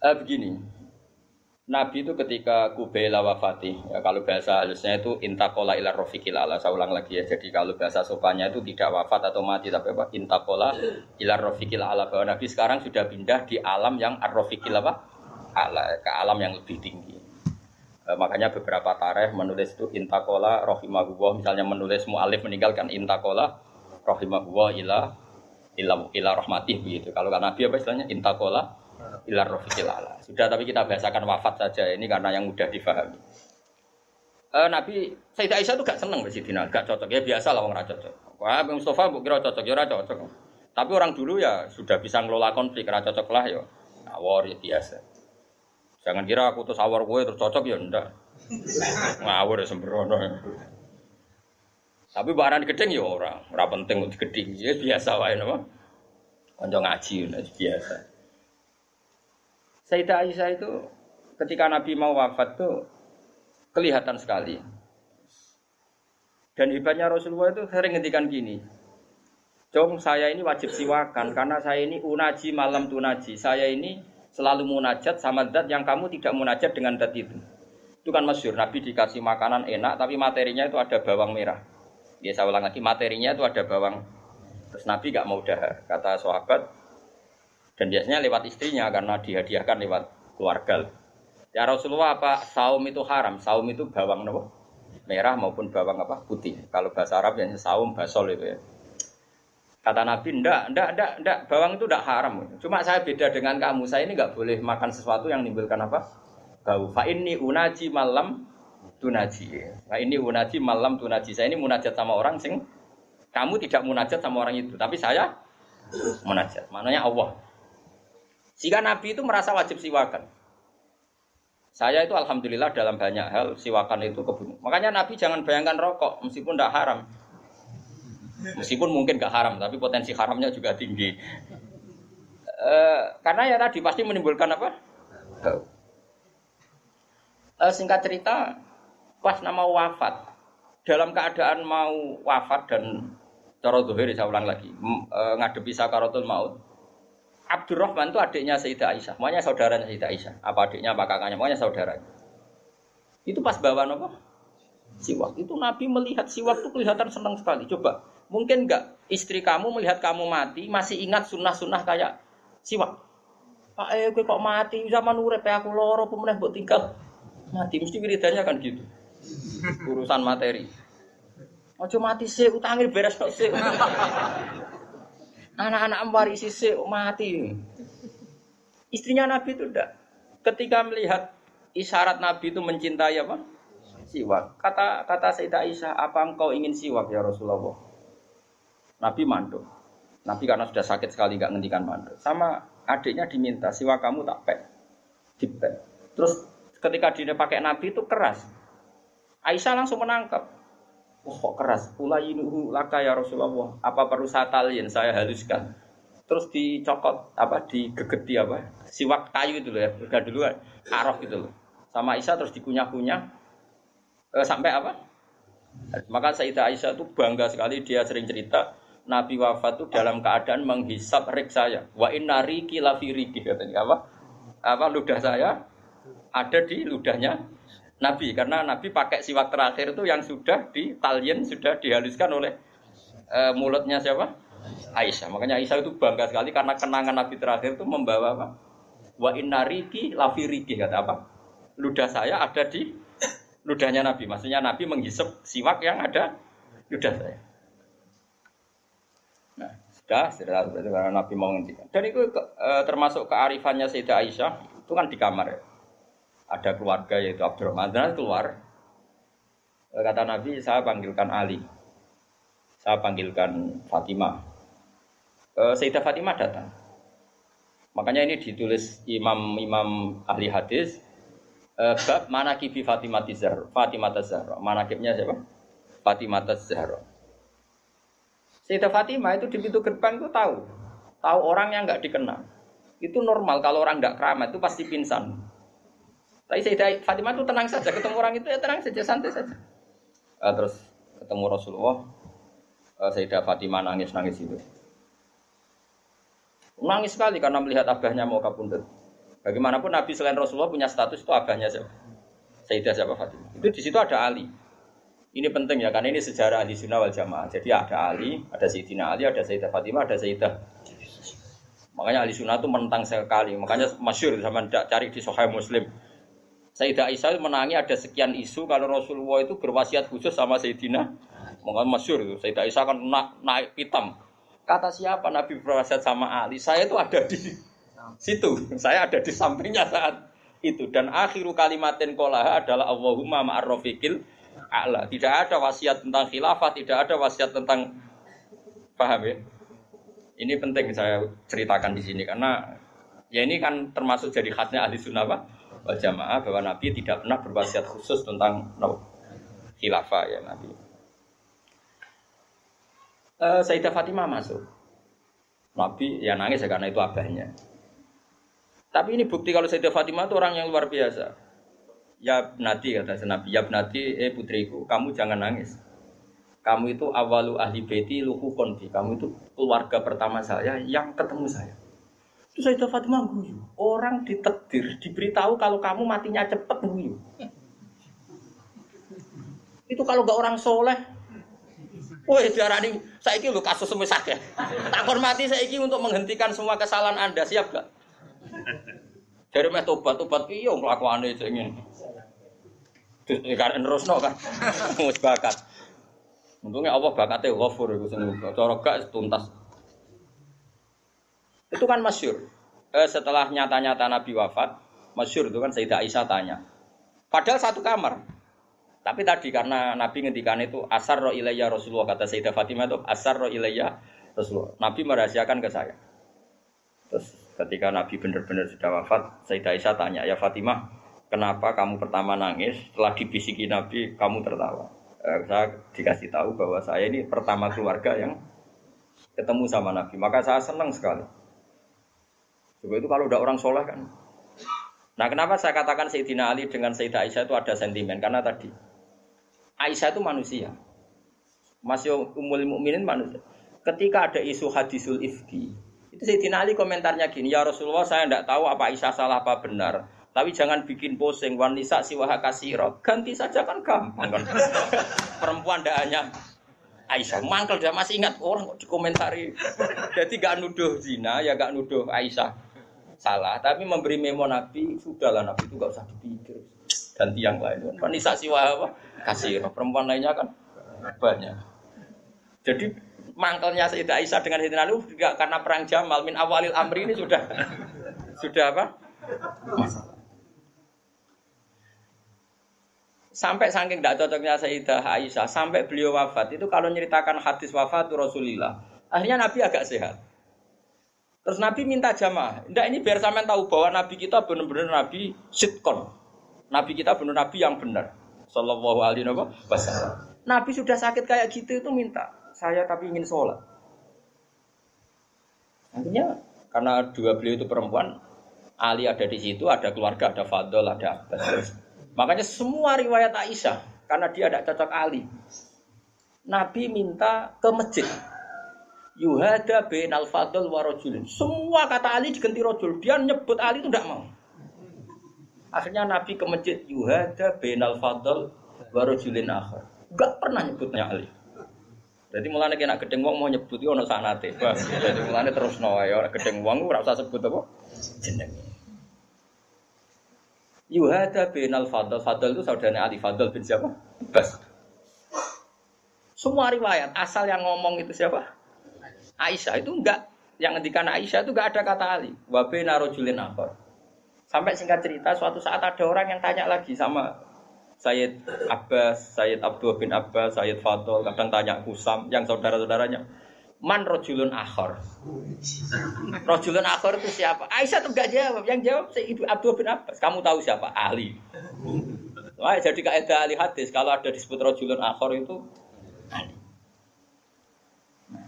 Eh, begini, Nabi itu ketika Kubaila wafati, ya, kalau bahasa halusnya itu intakola ilar rofiqil ala. Saya ulang lagi ya. Jadi kalau bahasa sopannya itu tidak wafat atau mati, tapi apa? Intakola ilar rofiqil ala. Bahwa Nabi sekarang sudah pindah di alam yang ar apa? ala, ke alam yang lebih tinggi. E, makanya beberapa tareh menulis itu intakola rohimahullah misalnya menulis mu'alif meninggalkan intakola rohimahullah ila ila ila rahmatih begitu. Kalau kan Nabi apa istilahnya intakola ila rofiqil ala. Sudah tapi kita bahasakan wafat saja ini karena yang mudah difahami. E, Nabi Sayyidah Aisyah itu gak seneng Sidina, gak cocok ya biasa lah orang cocok. Wah, Mustafa bu kira cocok ya cocok. Tapi orang dulu ya sudah bisa ngelola konflik, cocok lah ya. Awor ya biasa. Jangan kira aku tuh sawar gue terus cocok ya ndak. Ngawur ya sembrono. Tapi barang gedeng ya orang, ora penting untuk gedeng. Ya biasa wae napa. Kanca ngaji ya biasa. Sayyidah Aisyah itu ketika Nabi mau wafat tuh kelihatan sekali. Dan hebatnya Rasulullah itu sering ngendikan gini. Jom saya ini wajib siwakan karena saya ini unaji malam tunaji. Saya ini selalu munajat sama zat yang kamu tidak munajat dengan zat itu. Itu kan masyur, Nabi dikasih makanan enak tapi materinya itu ada bawang merah. Ya saya ulang lagi, materinya itu ada bawang. Terus Nabi gak mau dahar. Kata sahabat, dan biasanya lewat istrinya karena dihadiahkan lewat keluarga. Ya Rasulullah apa saum itu haram? Saum itu bawang apa? Merah maupun bawang apa? Putih. Kalau bahasa Arab biasanya saum basol itu ya. Kata Nabi, ndak, ndak, ndak, ndak, bawang itu ndak haram. Cuma saya beda dengan kamu. Saya ini nggak boleh makan sesuatu yang menimbulkan apa? Bau. Fa ini unaji malam tunaji. Nah ini unaji malam tunaji. Saya ini munajat sama orang sing kamu tidak munajat sama orang itu, tapi saya munajat. Mananya Allah. Jika Nabi itu merasa wajib siwakan. Saya itu alhamdulillah dalam banyak hal siwakan itu kebun. Makanya Nabi jangan bayangkan rokok meskipun tidak haram. Meskipun mungkin gak haram, tapi potensi haramnya juga tinggi. E, karena ya tadi pasti menimbulkan apa? E, singkat cerita, pas nama wafat, dalam keadaan mau wafat dan cara zuhir saya ulang lagi, e, ngadepi sakaratul maut, Abdurrahman itu adiknya Sayyidah Aisyah. Makanya saudaranya Sayyidah Aisyah. Apa adiknya, apa kakaknya, makanya saudaranya. Itu pas bawa apa? Siwak. Itu Nabi melihat siwak itu kelihatan senang sekali. Coba, mungkin enggak istri kamu melihat kamu mati, masih ingat sunnah-sunnah kayak siwak. Pak eh kok mati zaman urip aku loro pemenang buat tinggal mati mesti wiridannya kan gitu. Urusan materi. Ojo mati sih, utangin beres kok sih. Anak-anak warisi sih mati. Istrinya Nabi itu enggak. Ketika melihat isyarat Nabi itu mencintai apa? Siwak. Kata kata Sayyidah Aisyah, apa engkau ingin siwak ya Rasulullah? Nabi mandul. Nabi karena sudah sakit sekali nggak ngendikan mandul. Sama adiknya diminta siwak kamu tak pek. Dipek. Terus ketika dia pakai Nabi itu keras. Aisyah langsung menangkap. Oh, kok keras. Ulayinuhu laka ya Rasulullah. Apa perlu saya saya haluskan. Terus dicokot, apa, digegeti apa, siwak kayu itu loh ya, udah duluan, arok itu loh. Sama Aisyah terus dikunyah-kunyah, eh, sampai apa? Maka Sayyidah Aisyah itu bangga sekali, dia sering cerita, Nabi wafat itu dalam keadaan menghisap rik saya. Wa inna riki lafi riki, katanya apa? Apa ludah saya ada di ludahnya Nabi karena Nabi pakai siwak terakhir itu yang sudah di talien sudah dihaluskan oleh e, mulutnya siapa? Aisyah. Makanya Aisyah itu bangga sekali karena kenangan Nabi terakhir itu membawa apa? Wa inna riki lafi riki kata apa? Ludah saya ada di ludahnya Nabi. Maksudnya Nabi menghisap siwak yang ada ludah saya. Nah, sudah, berarti karena Nabi mau ngendikan. Dan itu e, termasuk kearifannya Sayyidah Aisyah itu kan di kamar ya. Ada keluarga yaitu Abdurrahman. Dan keluar. Eh, kata Nabi saya panggilkan Ali. Saya panggilkan Fatimah. E, Sayyidah Fatimah datang. Makanya ini ditulis imam-imam ahli hadis e, bab manakibi Fatimah Tizar Fatimah Tazahra manakibnya siapa? Fatimah Tazahra Sayyidah Fatimah itu di pintu gerbang itu tahu tahu orang yang nggak dikenal itu normal kalau orang nggak keramat itu pasti pingsan tapi Sayyidah Fatimah itu tenang saja, ketemu orang itu ya tenang saja, santai saja. Uh, terus ketemu Rasulullah, uh, Sayyidah Fatimah nangis-nangis itu. Nangis sekali karena melihat abahnya mau kabundut. Bagaimanapun Nabi selain Rasulullah punya status itu abahnya siapa? Sayyidah siapa Fatimah. Itu di situ ada Ali. Ini penting ya, karena ini sejarah ahli sunnah wal jamaah. Jadi ada Ali, ada Sayyidina Ali, ada Sayyidah Fatimah, ada Sayyidah Makanya ahli sunnah itu menentang sekali. Makanya masyur sama cari di Sahih Muslim. Sayyidah Aisyah menangi ada sekian isu kalau Rasulullah itu berwasiat khusus sama Sayyidina Mungkin masyur itu. Sayyidah Aisyah kan na naik pitam. Kata siapa Nabi berwasiat sama Ali? Saya itu ada di situ. Saya ada di sampingnya saat itu. Dan akhiru kalimatin kolaha adalah Allahumma ma'arrofiqil a'la. Tidak ada wasiat tentang khilafah, tidak ada wasiat tentang paham ya? Ini penting saya ceritakan di sini karena ya ini kan termasuk jadi khasnya ahli sunnah wal jamaah bahwa Nabi tidak pernah berwasiat khusus tentang no, khilafah ya Nabi. Uh, Sayyidah Fatimah masuk. Nabi ya nangis ya karena itu abahnya. Tapi ini bukti kalau Sayyidah Fatimah itu orang yang luar biasa. Ya Nabi kata Nabi, ya Nabi, eh putriku, kamu jangan nangis. Kamu itu awalu ahli beti luhu konfi. Kamu itu keluarga pertama saya yang ketemu saya. Itu Sayyidah Fatimah guyu. Orang ditetir, diberitahu kalau kamu matinya cepet guyu. Itu kalau gak orang soleh, Woi, diarani saiki lho kasus semua sakit. Tak hormati saiki untuk menghentikan semua kesalahan Anda, siap gak? Dari meh tobat tobat iya nglakuane cek ngene. Kan nerusno kan. Wis bakat. Untungnya Allah bakatnya ghafur itu sing cara gak tuntas. Itu kan masyur. Eh, setelah nyata-nyata Nabi wafat, masyur itu kan Sayyidah Aisyah tanya. Padahal satu kamar. Tapi tadi karena Nabi ngendikan itu asar ro ilayya Rasulullah kata Sayyidah Fatimah itu asar ro ilayya Rasulullah. Nabi merahasiakan ke saya. Terus ketika Nabi benar-benar sudah wafat, Sayyidah Aisyah tanya, "Ya Fatimah, kenapa kamu pertama nangis? Setelah dibisiki Nabi, kamu tertawa." Eh, saya dikasih tahu bahwa saya ini pertama keluarga yang ketemu sama Nabi. Maka saya senang sekali. Coba itu kalau udah orang soleh kan. Nah kenapa saya katakan Sayyidina Ali dengan Sayyidah Aisyah itu ada sentimen? Karena tadi Aisyah itu manusia. Masih umul mukminin manusia. Ketika ada isu hadisul ifki, itu Sayyidina Ali komentarnya gini, ya Rasulullah saya tidak tahu apa Aisyah salah apa benar. Tapi jangan bikin posing wanita siwaha kasiro. Ganti saja kan gampang kan. Perempuan tidak hanya Aisyah. Mangkel dia masih ingat orang kok dikomentari. Jadi gak nuduh zina ya gak nuduh Aisyah salah. Tapi memberi memo Nabi sudahlah Nabi itu gak usah dipikir. Ganti yang lain. Wanita siwaha apa? kasih perempuan lainnya kan banyak. Jadi mangkelnya Sayyidah Aisyah dengan Sayyidina Ali juga karena perang Jamal min awalil amri ini sudah sudah apa? Sampai saking tidak cocoknya Sayyidah Aisyah sampai beliau wafat itu kalau nyeritakan hadis wafat Rasulullah akhirnya Nabi agak sehat. Terus Nabi minta jamaah. Tidak ini biar sampean tahu bahwa Nabi kita benar-benar Nabi sitkon. Nabi kita benar Nabi yang benar. Sallallahu alaihi wasallam. Nabi sudah sakit kayak gitu itu minta saya tapi ingin sholat. Nantinya karena dua beliau itu perempuan, Ali ada di situ, ada keluarga, ada Fadl, ada Abbas. Makanya semua riwayat Aisyah karena dia tidak cocok Ali. Nabi minta ke masjid. Yuhada bin al fadl wa Semua kata Ali diganti rojul. Dia nyebut Ali itu tidak mau. Akhirnya Nabi ke masjid Yuhada al Fadl warujulin akhir. Gak pernah nyebutnya Ali. Jadi mulane kena gedeng wong mau nyebut ono sanate. Jadi mulane terus no ya gedeng wong ora usah sebut apa jenenge. Yuhada al Fadl. Fadl itu saudaranya Ali Fadl bin siapa? Bas. Semua riwayat asal yang ngomong itu siapa? Aisyah itu enggak yang ngendikan Aisyah itu enggak ada kata Ali. Wa baina rajulin akhir. Sampai singkat cerita, suatu saat ada orang yang tanya lagi sama Sayyid Abbas, Sayyid Abdul bin Abbas, Sayyid Fadl, kadang tanya Husam, yang saudara-saudaranya. Man rojulun akhor. Rojulun akhor itu siapa? Aisyah tuh gak jawab. Yang jawab Sayyid Abdul bin Abbas. Kamu tahu siapa? Ahli. Wah, jadi kaidah ahli hadis. Kalau ada disebut rojulun akhor itu ahli.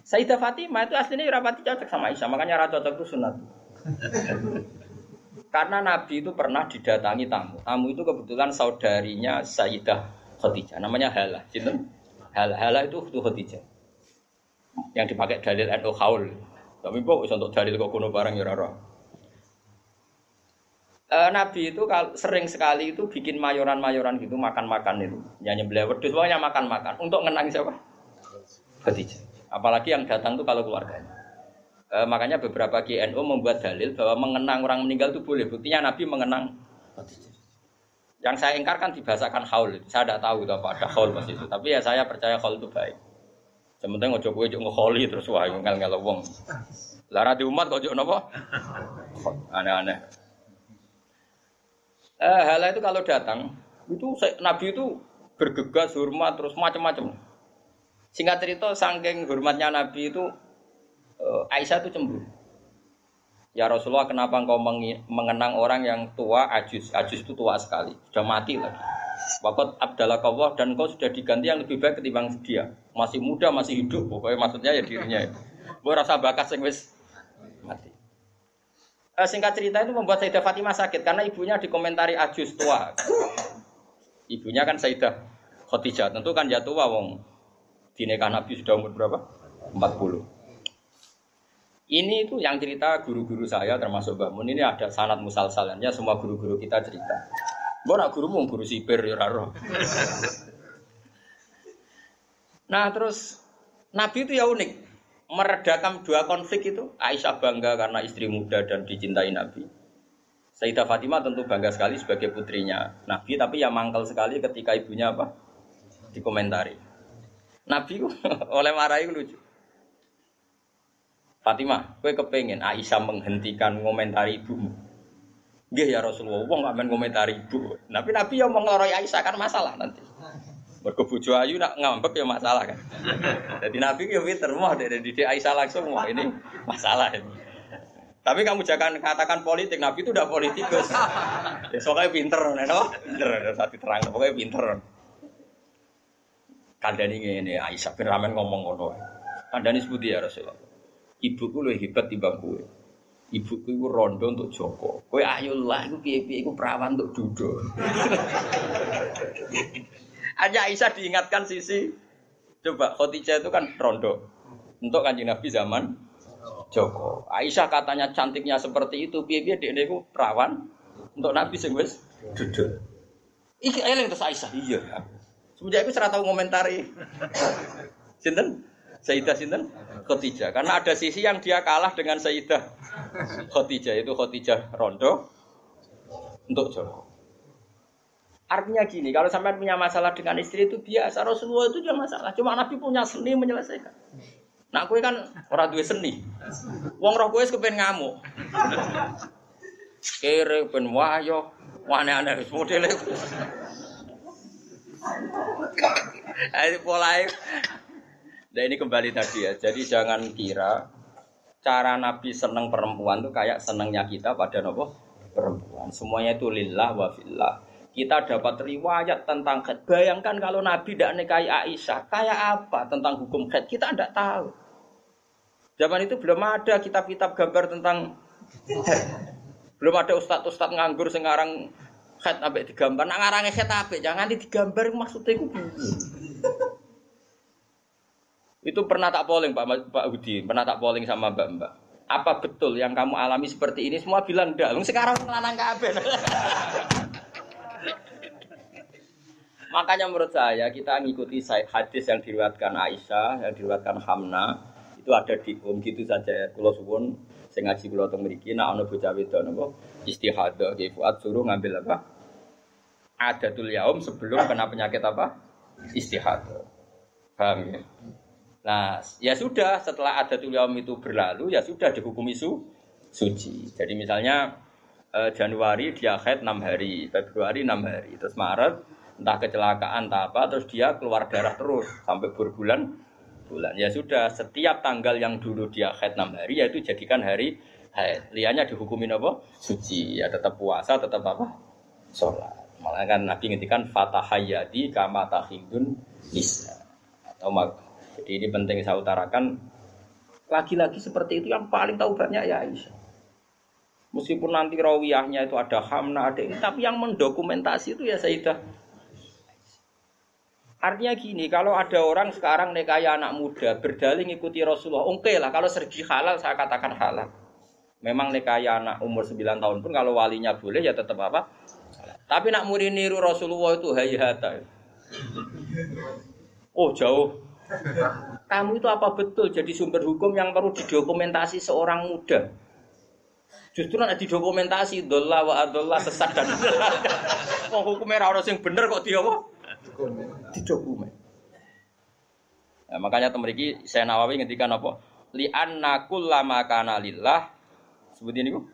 Sayyidah Fatimah itu aslinya rapati cocok sama Aisyah. Makanya rata cocok itu sunat. Karena Nabi itu pernah didatangi tamu. Tamu itu kebetulan saudarinya Sayyidah Khadijah. Namanya Hala. Gitu? Hala. Hala itu Khadijah. Yang dipakai dalil NU Khaul. Tapi kok untuk dalil kok kuno barang ya rara. E, Nabi itu sering sekali itu bikin mayoran-mayoran gitu makan-makan itu. Nyanyi beliau wedus pokoknya makan-makan untuk ngenang siapa? Khadijah. Apalagi yang datang tuh kalau keluarganya. E, makanya beberapa GNU membuat dalil bahwa mengenang orang meninggal itu boleh. Buktinya Nabi mengenang Yang saya ingkarkan dibahasakan haul. Saya tidak tahu itu apa ada haul pas itu. Tapi ya saya percaya haul itu baik. Sementara ngojo kowe njuk ngeholi terus wah ngel ngel wong. Lara di umat kok njuk napa? Aneh-aneh. Eh, hal itu kalau datang itu Nabi itu bergegas hormat terus macam-macam. Singkat cerita, saking hormatnya Nabi itu uh, Aisyah itu cemburu. Ya Rasulullah kenapa engkau mengenang orang yang tua ajus ajus itu tua sekali sudah mati lagi. Wakat Abdallah Kawah dan kau sudah diganti yang lebih baik ketimbang dia masih muda masih hidup pokoknya maksudnya ya dirinya. Gue rasa bakat sing wis mati. Eh, singkat cerita itu membuat Sayyidah Fatimah sakit karena ibunya dikomentari ajus tua. Ibunya kan Sayyidah Khadijah, tentu kan jatuh tua wong. Di nikah Nabi sudah umur berapa? 40. Ini itu yang cerita guru-guru saya termasuk Mbak ini ada sanat musalsalannya semua guru-guru kita cerita. Gue nak guru mau guru sipir ya raro. Nah terus Nabi itu ya unik meredakan dua konflik itu. Aisyah bangga karena istri muda dan dicintai Nabi. Sayyidah Fatimah tentu bangga sekali sebagai putrinya Nabi, tapi ya mangkal sekali ketika ibunya apa? Dikomentari. Nabi oleh marahi lucu. Fatimah, gue kepengen Aisyah menghentikan komentari ibumu. Gih ya Rasulullah, wong main komentari ibu. Tapi Nabi yang mengeloroi Aisyah kan masalah nanti. Berkebujo ayu nak ngambek ya masalah kan. Jadi Nabi ya pinter mau dari didik Aisyah langsung wah ini masalah ini. Tapi kamu jangan katakan politik, Nabi itu udah politikus. Ya soalnya pinter, no? Pinter, satu terang, pokoknya pinter. Kandani ini Aisyah bin Ramen ngomong ngono. Kandani sebut ya Rasulullah ibuku lebih hebat timbang kue. Ibuku itu rondo untuk Joko. Kue ayo lah, itu piye-piye itu perawan untuk Dudo. Hanya Aisyah diingatkan sisi. Coba Khotijah itu kan rondo. Untuk kanjeng Nabi zaman Joko. Aisyah katanya cantiknya seperti itu. Piye-piye dia itu perawan. Untuk Nabi sing wis Dudo. Iki eling terus Aisyah. Iya. Semenjak itu serata ngomentari. Sinten? Sayyidah Sinten Khotijah. Karena ada sisi yang dia kalah dengan Sayyidah Khotijah itu Khotijah Rondo untuk Joko. Artinya gini, kalau sampai punya masalah dengan istri itu biasa. Rasulullah itu juga masalah. Cuma Nabi punya seni menyelesaikan. Nah, kue kan orang dua seni. Wong roh kue kepen ngamuk. Kere ben wayo, aneh-aneh modele. Ayo pola Nah ini kembali tadi ya. Jadi jangan kira cara Nabi seneng perempuan itu kayak senengnya kita pada nopo perempuan. Semuanya itu lillah wa fillah. Kita dapat riwayat tentang khed. Bayangkan kalau Nabi tidak nikahi Aisyah, kayak apa tentang hukum khed? Kita tidak tahu. Zaman itu belum ada kitab-kitab gambar tentang belum ada ustadz-ustadz nganggur sekarang khed sampai digambar. Nah ngarangnya khed apa? Jangan digambar maksudnya itu. Itu pernah tak polling Pak Pak pernah tak polling sama Mbak Mbak. Apa betul yang kamu alami seperti ini? Semua bilang enggak. Sekarang lanang kabeh. Makanya menurut saya kita ngikuti hadis yang diriwatkan Aisyah, yang diriwatkan Hamna, itu ada di um gitu saja. Kulo suwun sing ngaji kulo teng mriki nek ana bocah wedok napa istihadah ki fuad suruh ngambil apa? Adatul yaum sebelum kena penyakit apa? Istihadah. Paham ya? Nah, ya sudah setelah ada yaum itu berlalu ya sudah dihukum isu suci. Jadi misalnya eh, Januari dia haid 6 hari, Februari 6 hari, terus Maret entah kecelakaan entah apa terus dia keluar darah terus sampai berbulan bulan. Ya sudah setiap tanggal yang dulu dia haid 6 hari yaitu jadikan hari haid. Liannya dihukumin apa? Suci. Ya tetap puasa, tetap apa? Sholat. Malah kan Nabi ngintikan fatahayati kama tahidun. Atau jadi ini penting saya utarakan. Lagi-lagi seperti itu yang paling tahu banyak ya Aisyah. Meskipun nanti rawiyahnya itu ada hamna, ada ini, tapi yang mendokumentasi itu ya Sayyidah. Artinya gini, kalau ada orang sekarang nekaya anak muda, berdalih ikuti Rasulullah, oke okay lah, kalau sergi halal saya katakan halal. Memang nekaya anak umur 9 tahun pun kalau walinya boleh ya tetap apa? Tapi nak murid niru Rasulullah itu hayata. Oh jauh kamu itu apa betul jadi sumber hukum yang perlu didokumentasi seorang muda? Justru nanti didokumentasi dolla wa adolla sesat dan oh, hukumnya orang yang bener kok dia apa? Didokumen. Nah, makanya temeriki saya Nawawi ngendikan apa? Li anna kullama kana lillah sebut ini kok.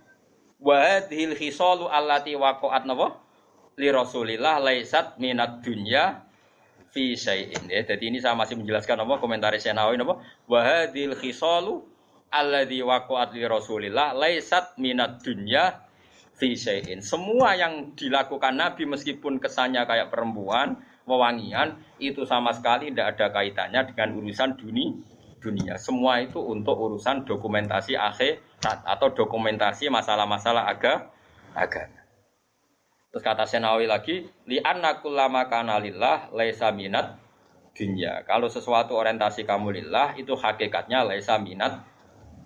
Wa hadhil khisalu allati waqa'at napa? Li Rasulillah laisat minat dunya fi syai'in ya. Jadi ini saya masih menjelaskan apa komentar Senawi apa wa hadil khisalu alladzi waqa'at li Rasulillah laisat minad dunya fi syai'in. Semua yang dilakukan Nabi meskipun kesannya kayak perempuan, wewangian itu sama sekali tidak ada kaitannya dengan urusan dunia dunia. Semua itu untuk urusan dokumentasi akhirat atau dokumentasi masalah-masalah aga agama. Terus kata Senawi lagi, li kullama kana lillah laisa minat dunia. Kalau sesuatu orientasi kamu lillah itu hakikatnya laisa minat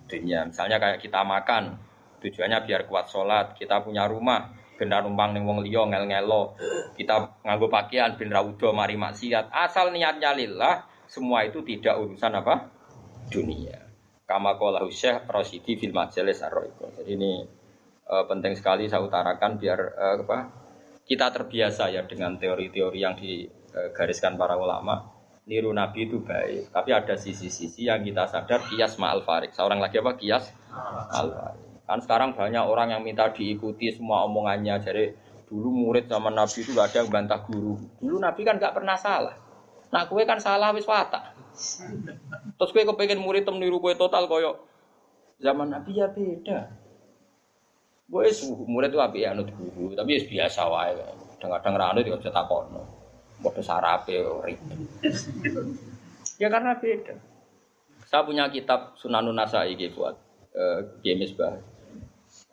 dunia. Misalnya kayak kita makan, tujuannya biar kuat sholat, kita punya rumah, benar numpang ning wong liya ngel-ngelo, kita nganggo pakaian ben ra mari maksiat. Asal niatnya lillah, semua itu tidak urusan apa? dunia. Kama qala Syekh Rasyidi fil majalis ar Jadi ini uh, penting sekali saya utarakan biar uh, apa kita terbiasa ya dengan teori-teori yang digariskan para ulama. Niru nabi itu baik tapi ada sisi-sisi yang kita sadar kias ma'al farik seorang lagi apa? Kias ma'al farik kan sekarang banyak orang yang minta diikuti semua omongannya. Jadi dulu murid sama nabi itu gak ada yang bantah guru. Dulu nabi kan gak pernah salah. Nah kue kan salah wis watak. Terus kue kepengen murid tem niru kue total koyo zaman nabi ya beda Gue murid itu api anut guru, tapi ya biasa wae. Kadang-kadang rano juga bisa takono. Bodoh sarape ribet. ya karena beda. Saya punya kitab Sunanun Nasai buat uh, Gemis bah.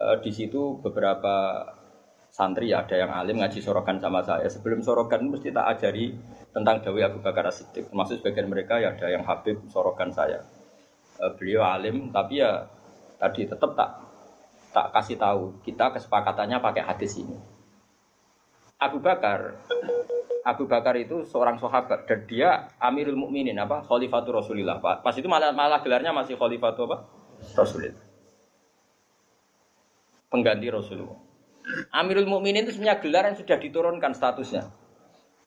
Uh, di situ beberapa santri ada yang alim ngaji sorokan sama saya. Sebelum sorokan mesti tak ajari tentang Dawi Abu Bakar Siddiq. Termasuk sebagian mereka ya ada yang Habib sorokan saya. Uh, beliau alim tapi ya tadi tetap tak tak kasih tahu kita kesepakatannya pakai hadis ini. Abu Bakar Abu Bakar itu seorang sahabat dan dia Amirul Mukminin apa Khalifatul Rasulillah. Pas itu malah malah gelarnya masih Khalifatul apa? Rasulillah. Pengganti Rasulullah. Amirul Mukminin itu sebenarnya gelar yang sudah diturunkan statusnya.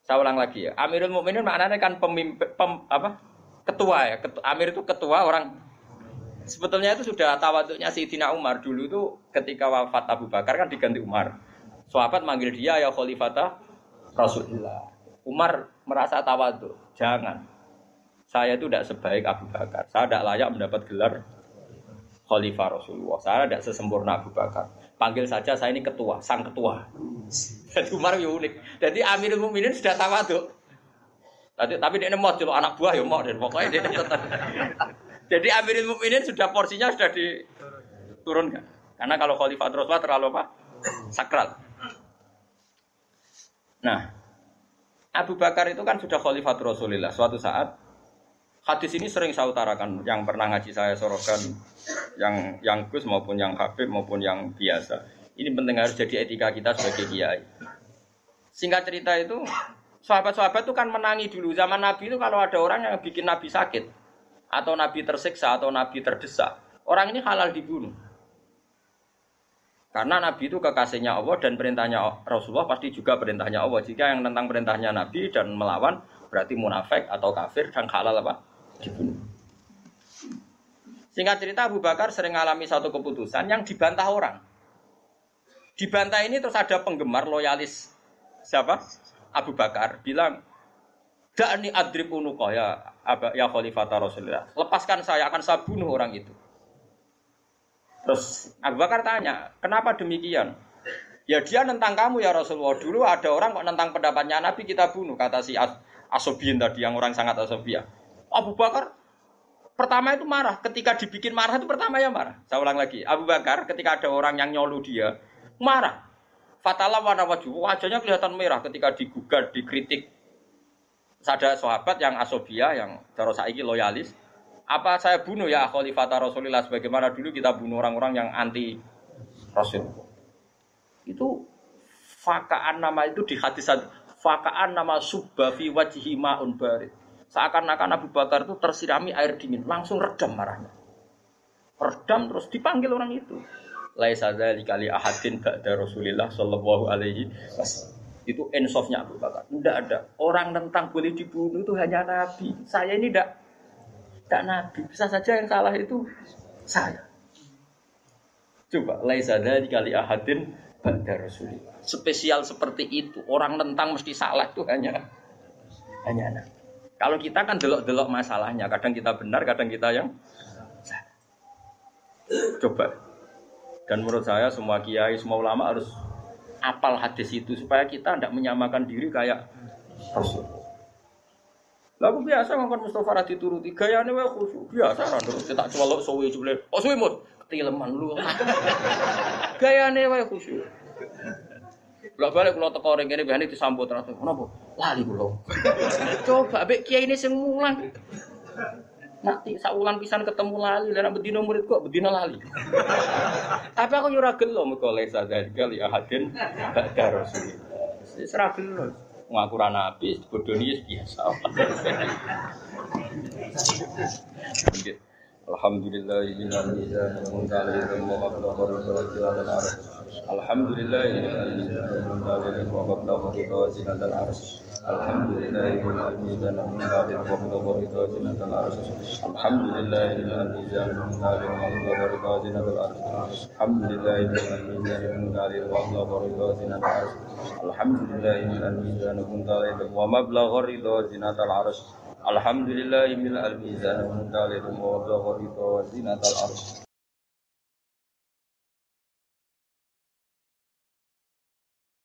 Saya ulang lagi ya. Amirul Mukminin maknanya kan pemimpin pem, apa? Ketua ya. Ketua, Amir itu ketua orang Sebetulnya itu sudah tawaduknya Sayyidina Umar dulu itu ketika wafat Abu Bakar kan diganti Umar. Sahabat manggil dia ya khalifata Rasulullah. Umar merasa tawaduk. Jangan. Saya itu tidak sebaik Abu Bakar. Saya tidak layak mendapat gelar khalifah Rasulullah. Saya tidak sesempurna Abu Bakar. Panggil saja saya ini ketua, sang ketua. Jadi Umar ya unik. Jadi Amirul Mukminin sudah tawaduk. Tapi tapi dia mau anak buah ya mau dan pokoknya dia tetap jadi Amirul Mukminin sudah porsinya sudah diturunkan. Karena kalau Khalifah Rasulullah terlalu apa? Sakral. Nah, Abu Bakar itu kan sudah Khalifah Rasulullah. Suatu saat hadis ini sering saya utarakan yang pernah ngaji saya sorokan yang yang Gus maupun yang Habib maupun yang biasa. Ini penting harus jadi etika kita sebagai kiai. Singkat cerita itu sahabat-sahabat itu kan menangi dulu zaman Nabi itu kalau ada orang yang bikin Nabi sakit atau nabi tersiksa atau nabi terdesak, orang ini halal dibunuh. Karena nabi itu kekasihnya Allah dan perintahnya Rasulullah pasti juga perintahnya Allah. Jika yang tentang perintahnya nabi dan melawan berarti munafik atau kafir dan halal apa? dibunuh. Singkat cerita Abu Bakar sering mengalami satu keputusan yang dibantah orang. Dibantah ini terus ada penggemar loyalis siapa? Abu Bakar bilang, Da'ni adrib unuqa ya ya khalifata Rasulullah. Lepaskan saya akan saya bunuh orang itu. Terus Abu Bakar tanya, kenapa demikian? Ya dia nentang kamu ya Rasulullah. Dulu ada orang kok nentang pendapatnya Nabi kita bunuh kata si As Asobian tadi yang orang sangat asobia. Abu Bakar pertama itu marah. Ketika dibikin marah itu pertama ya marah. Saya ulang lagi. Abu Bakar ketika ada orang yang nyolu dia marah. Fatalah warna wajah wajahnya kelihatan merah ketika digugat, dikritik, ada sahabat yang asobia yang terus saiki loyalis. Apa saya bunuh ya khalifah Rasulullah sebagaimana dulu kita bunuh orang-orang yang anti Rasul itu fakaan nama itu di hadis fakaan nama subba fi wajhi ma'un barid seakan-akan Abu Bakar itu tersirami air dingin langsung redam marahnya. Redam terus dipanggil orang itu. Laisa dzalika li ahadin ba'da Rasulillah sallallahu alaihi wasallam itu ensofnya Abu Bakar. Tidak ada. Orang tentang boleh dibunuh itu hanya Nabi. Saya ini tidak tidak Nabi. Bisa saja yang salah itu saya. Coba, laisa kali ahadin pada Rasulullah. Spesial seperti itu. Orang tentang mesti salah itu hanya hanya Nabi. Kalau kita kan delok-delok masalahnya. Kadang kita benar, kadang kita yang. Coba. Dan menurut saya semua kiai, semua ulama harus apal hadis itu supaya kita tidak menyamakan diri kayak Rasul. Lah aku biasa ngomong Mustafa ra dituruti, gayane wae khusyuk. Biasa ra terus tak celok suwi jebule. Oh suwi mut, ketileman lu. Gayane wae khusyuk. Lah balik kula teko ring kene biasane disambut terus. Kenapa? Lali kula. Coba ambek kiai ini sing mulang. Nanti saulan pisan ketemu lali, dan bedino murid kok bedino lali. Tapi aku yo ora gelo mergo lesa dzalika li ahadin ba'da rasul. Wis ora gelo. Ngaku ra nabi, bodoni biasa. Alhamdulillah mizan wa qabla al Alhamdulillah minal mizan munzalil wa qabla qadar al Alhamdulillah minal mizan munzalil wa qabla qadar al Alhamdulillah minal mizan munzalil wa qabla qadar al Alhamdulillah minal mizan munzalil wa qabla qadar al Alhamdulillah minal mizan munzalil wa mablagha ridha zinatal arsh Alhamdulillah mil al mizan wa muntalil wa ridha wa zinatal arsh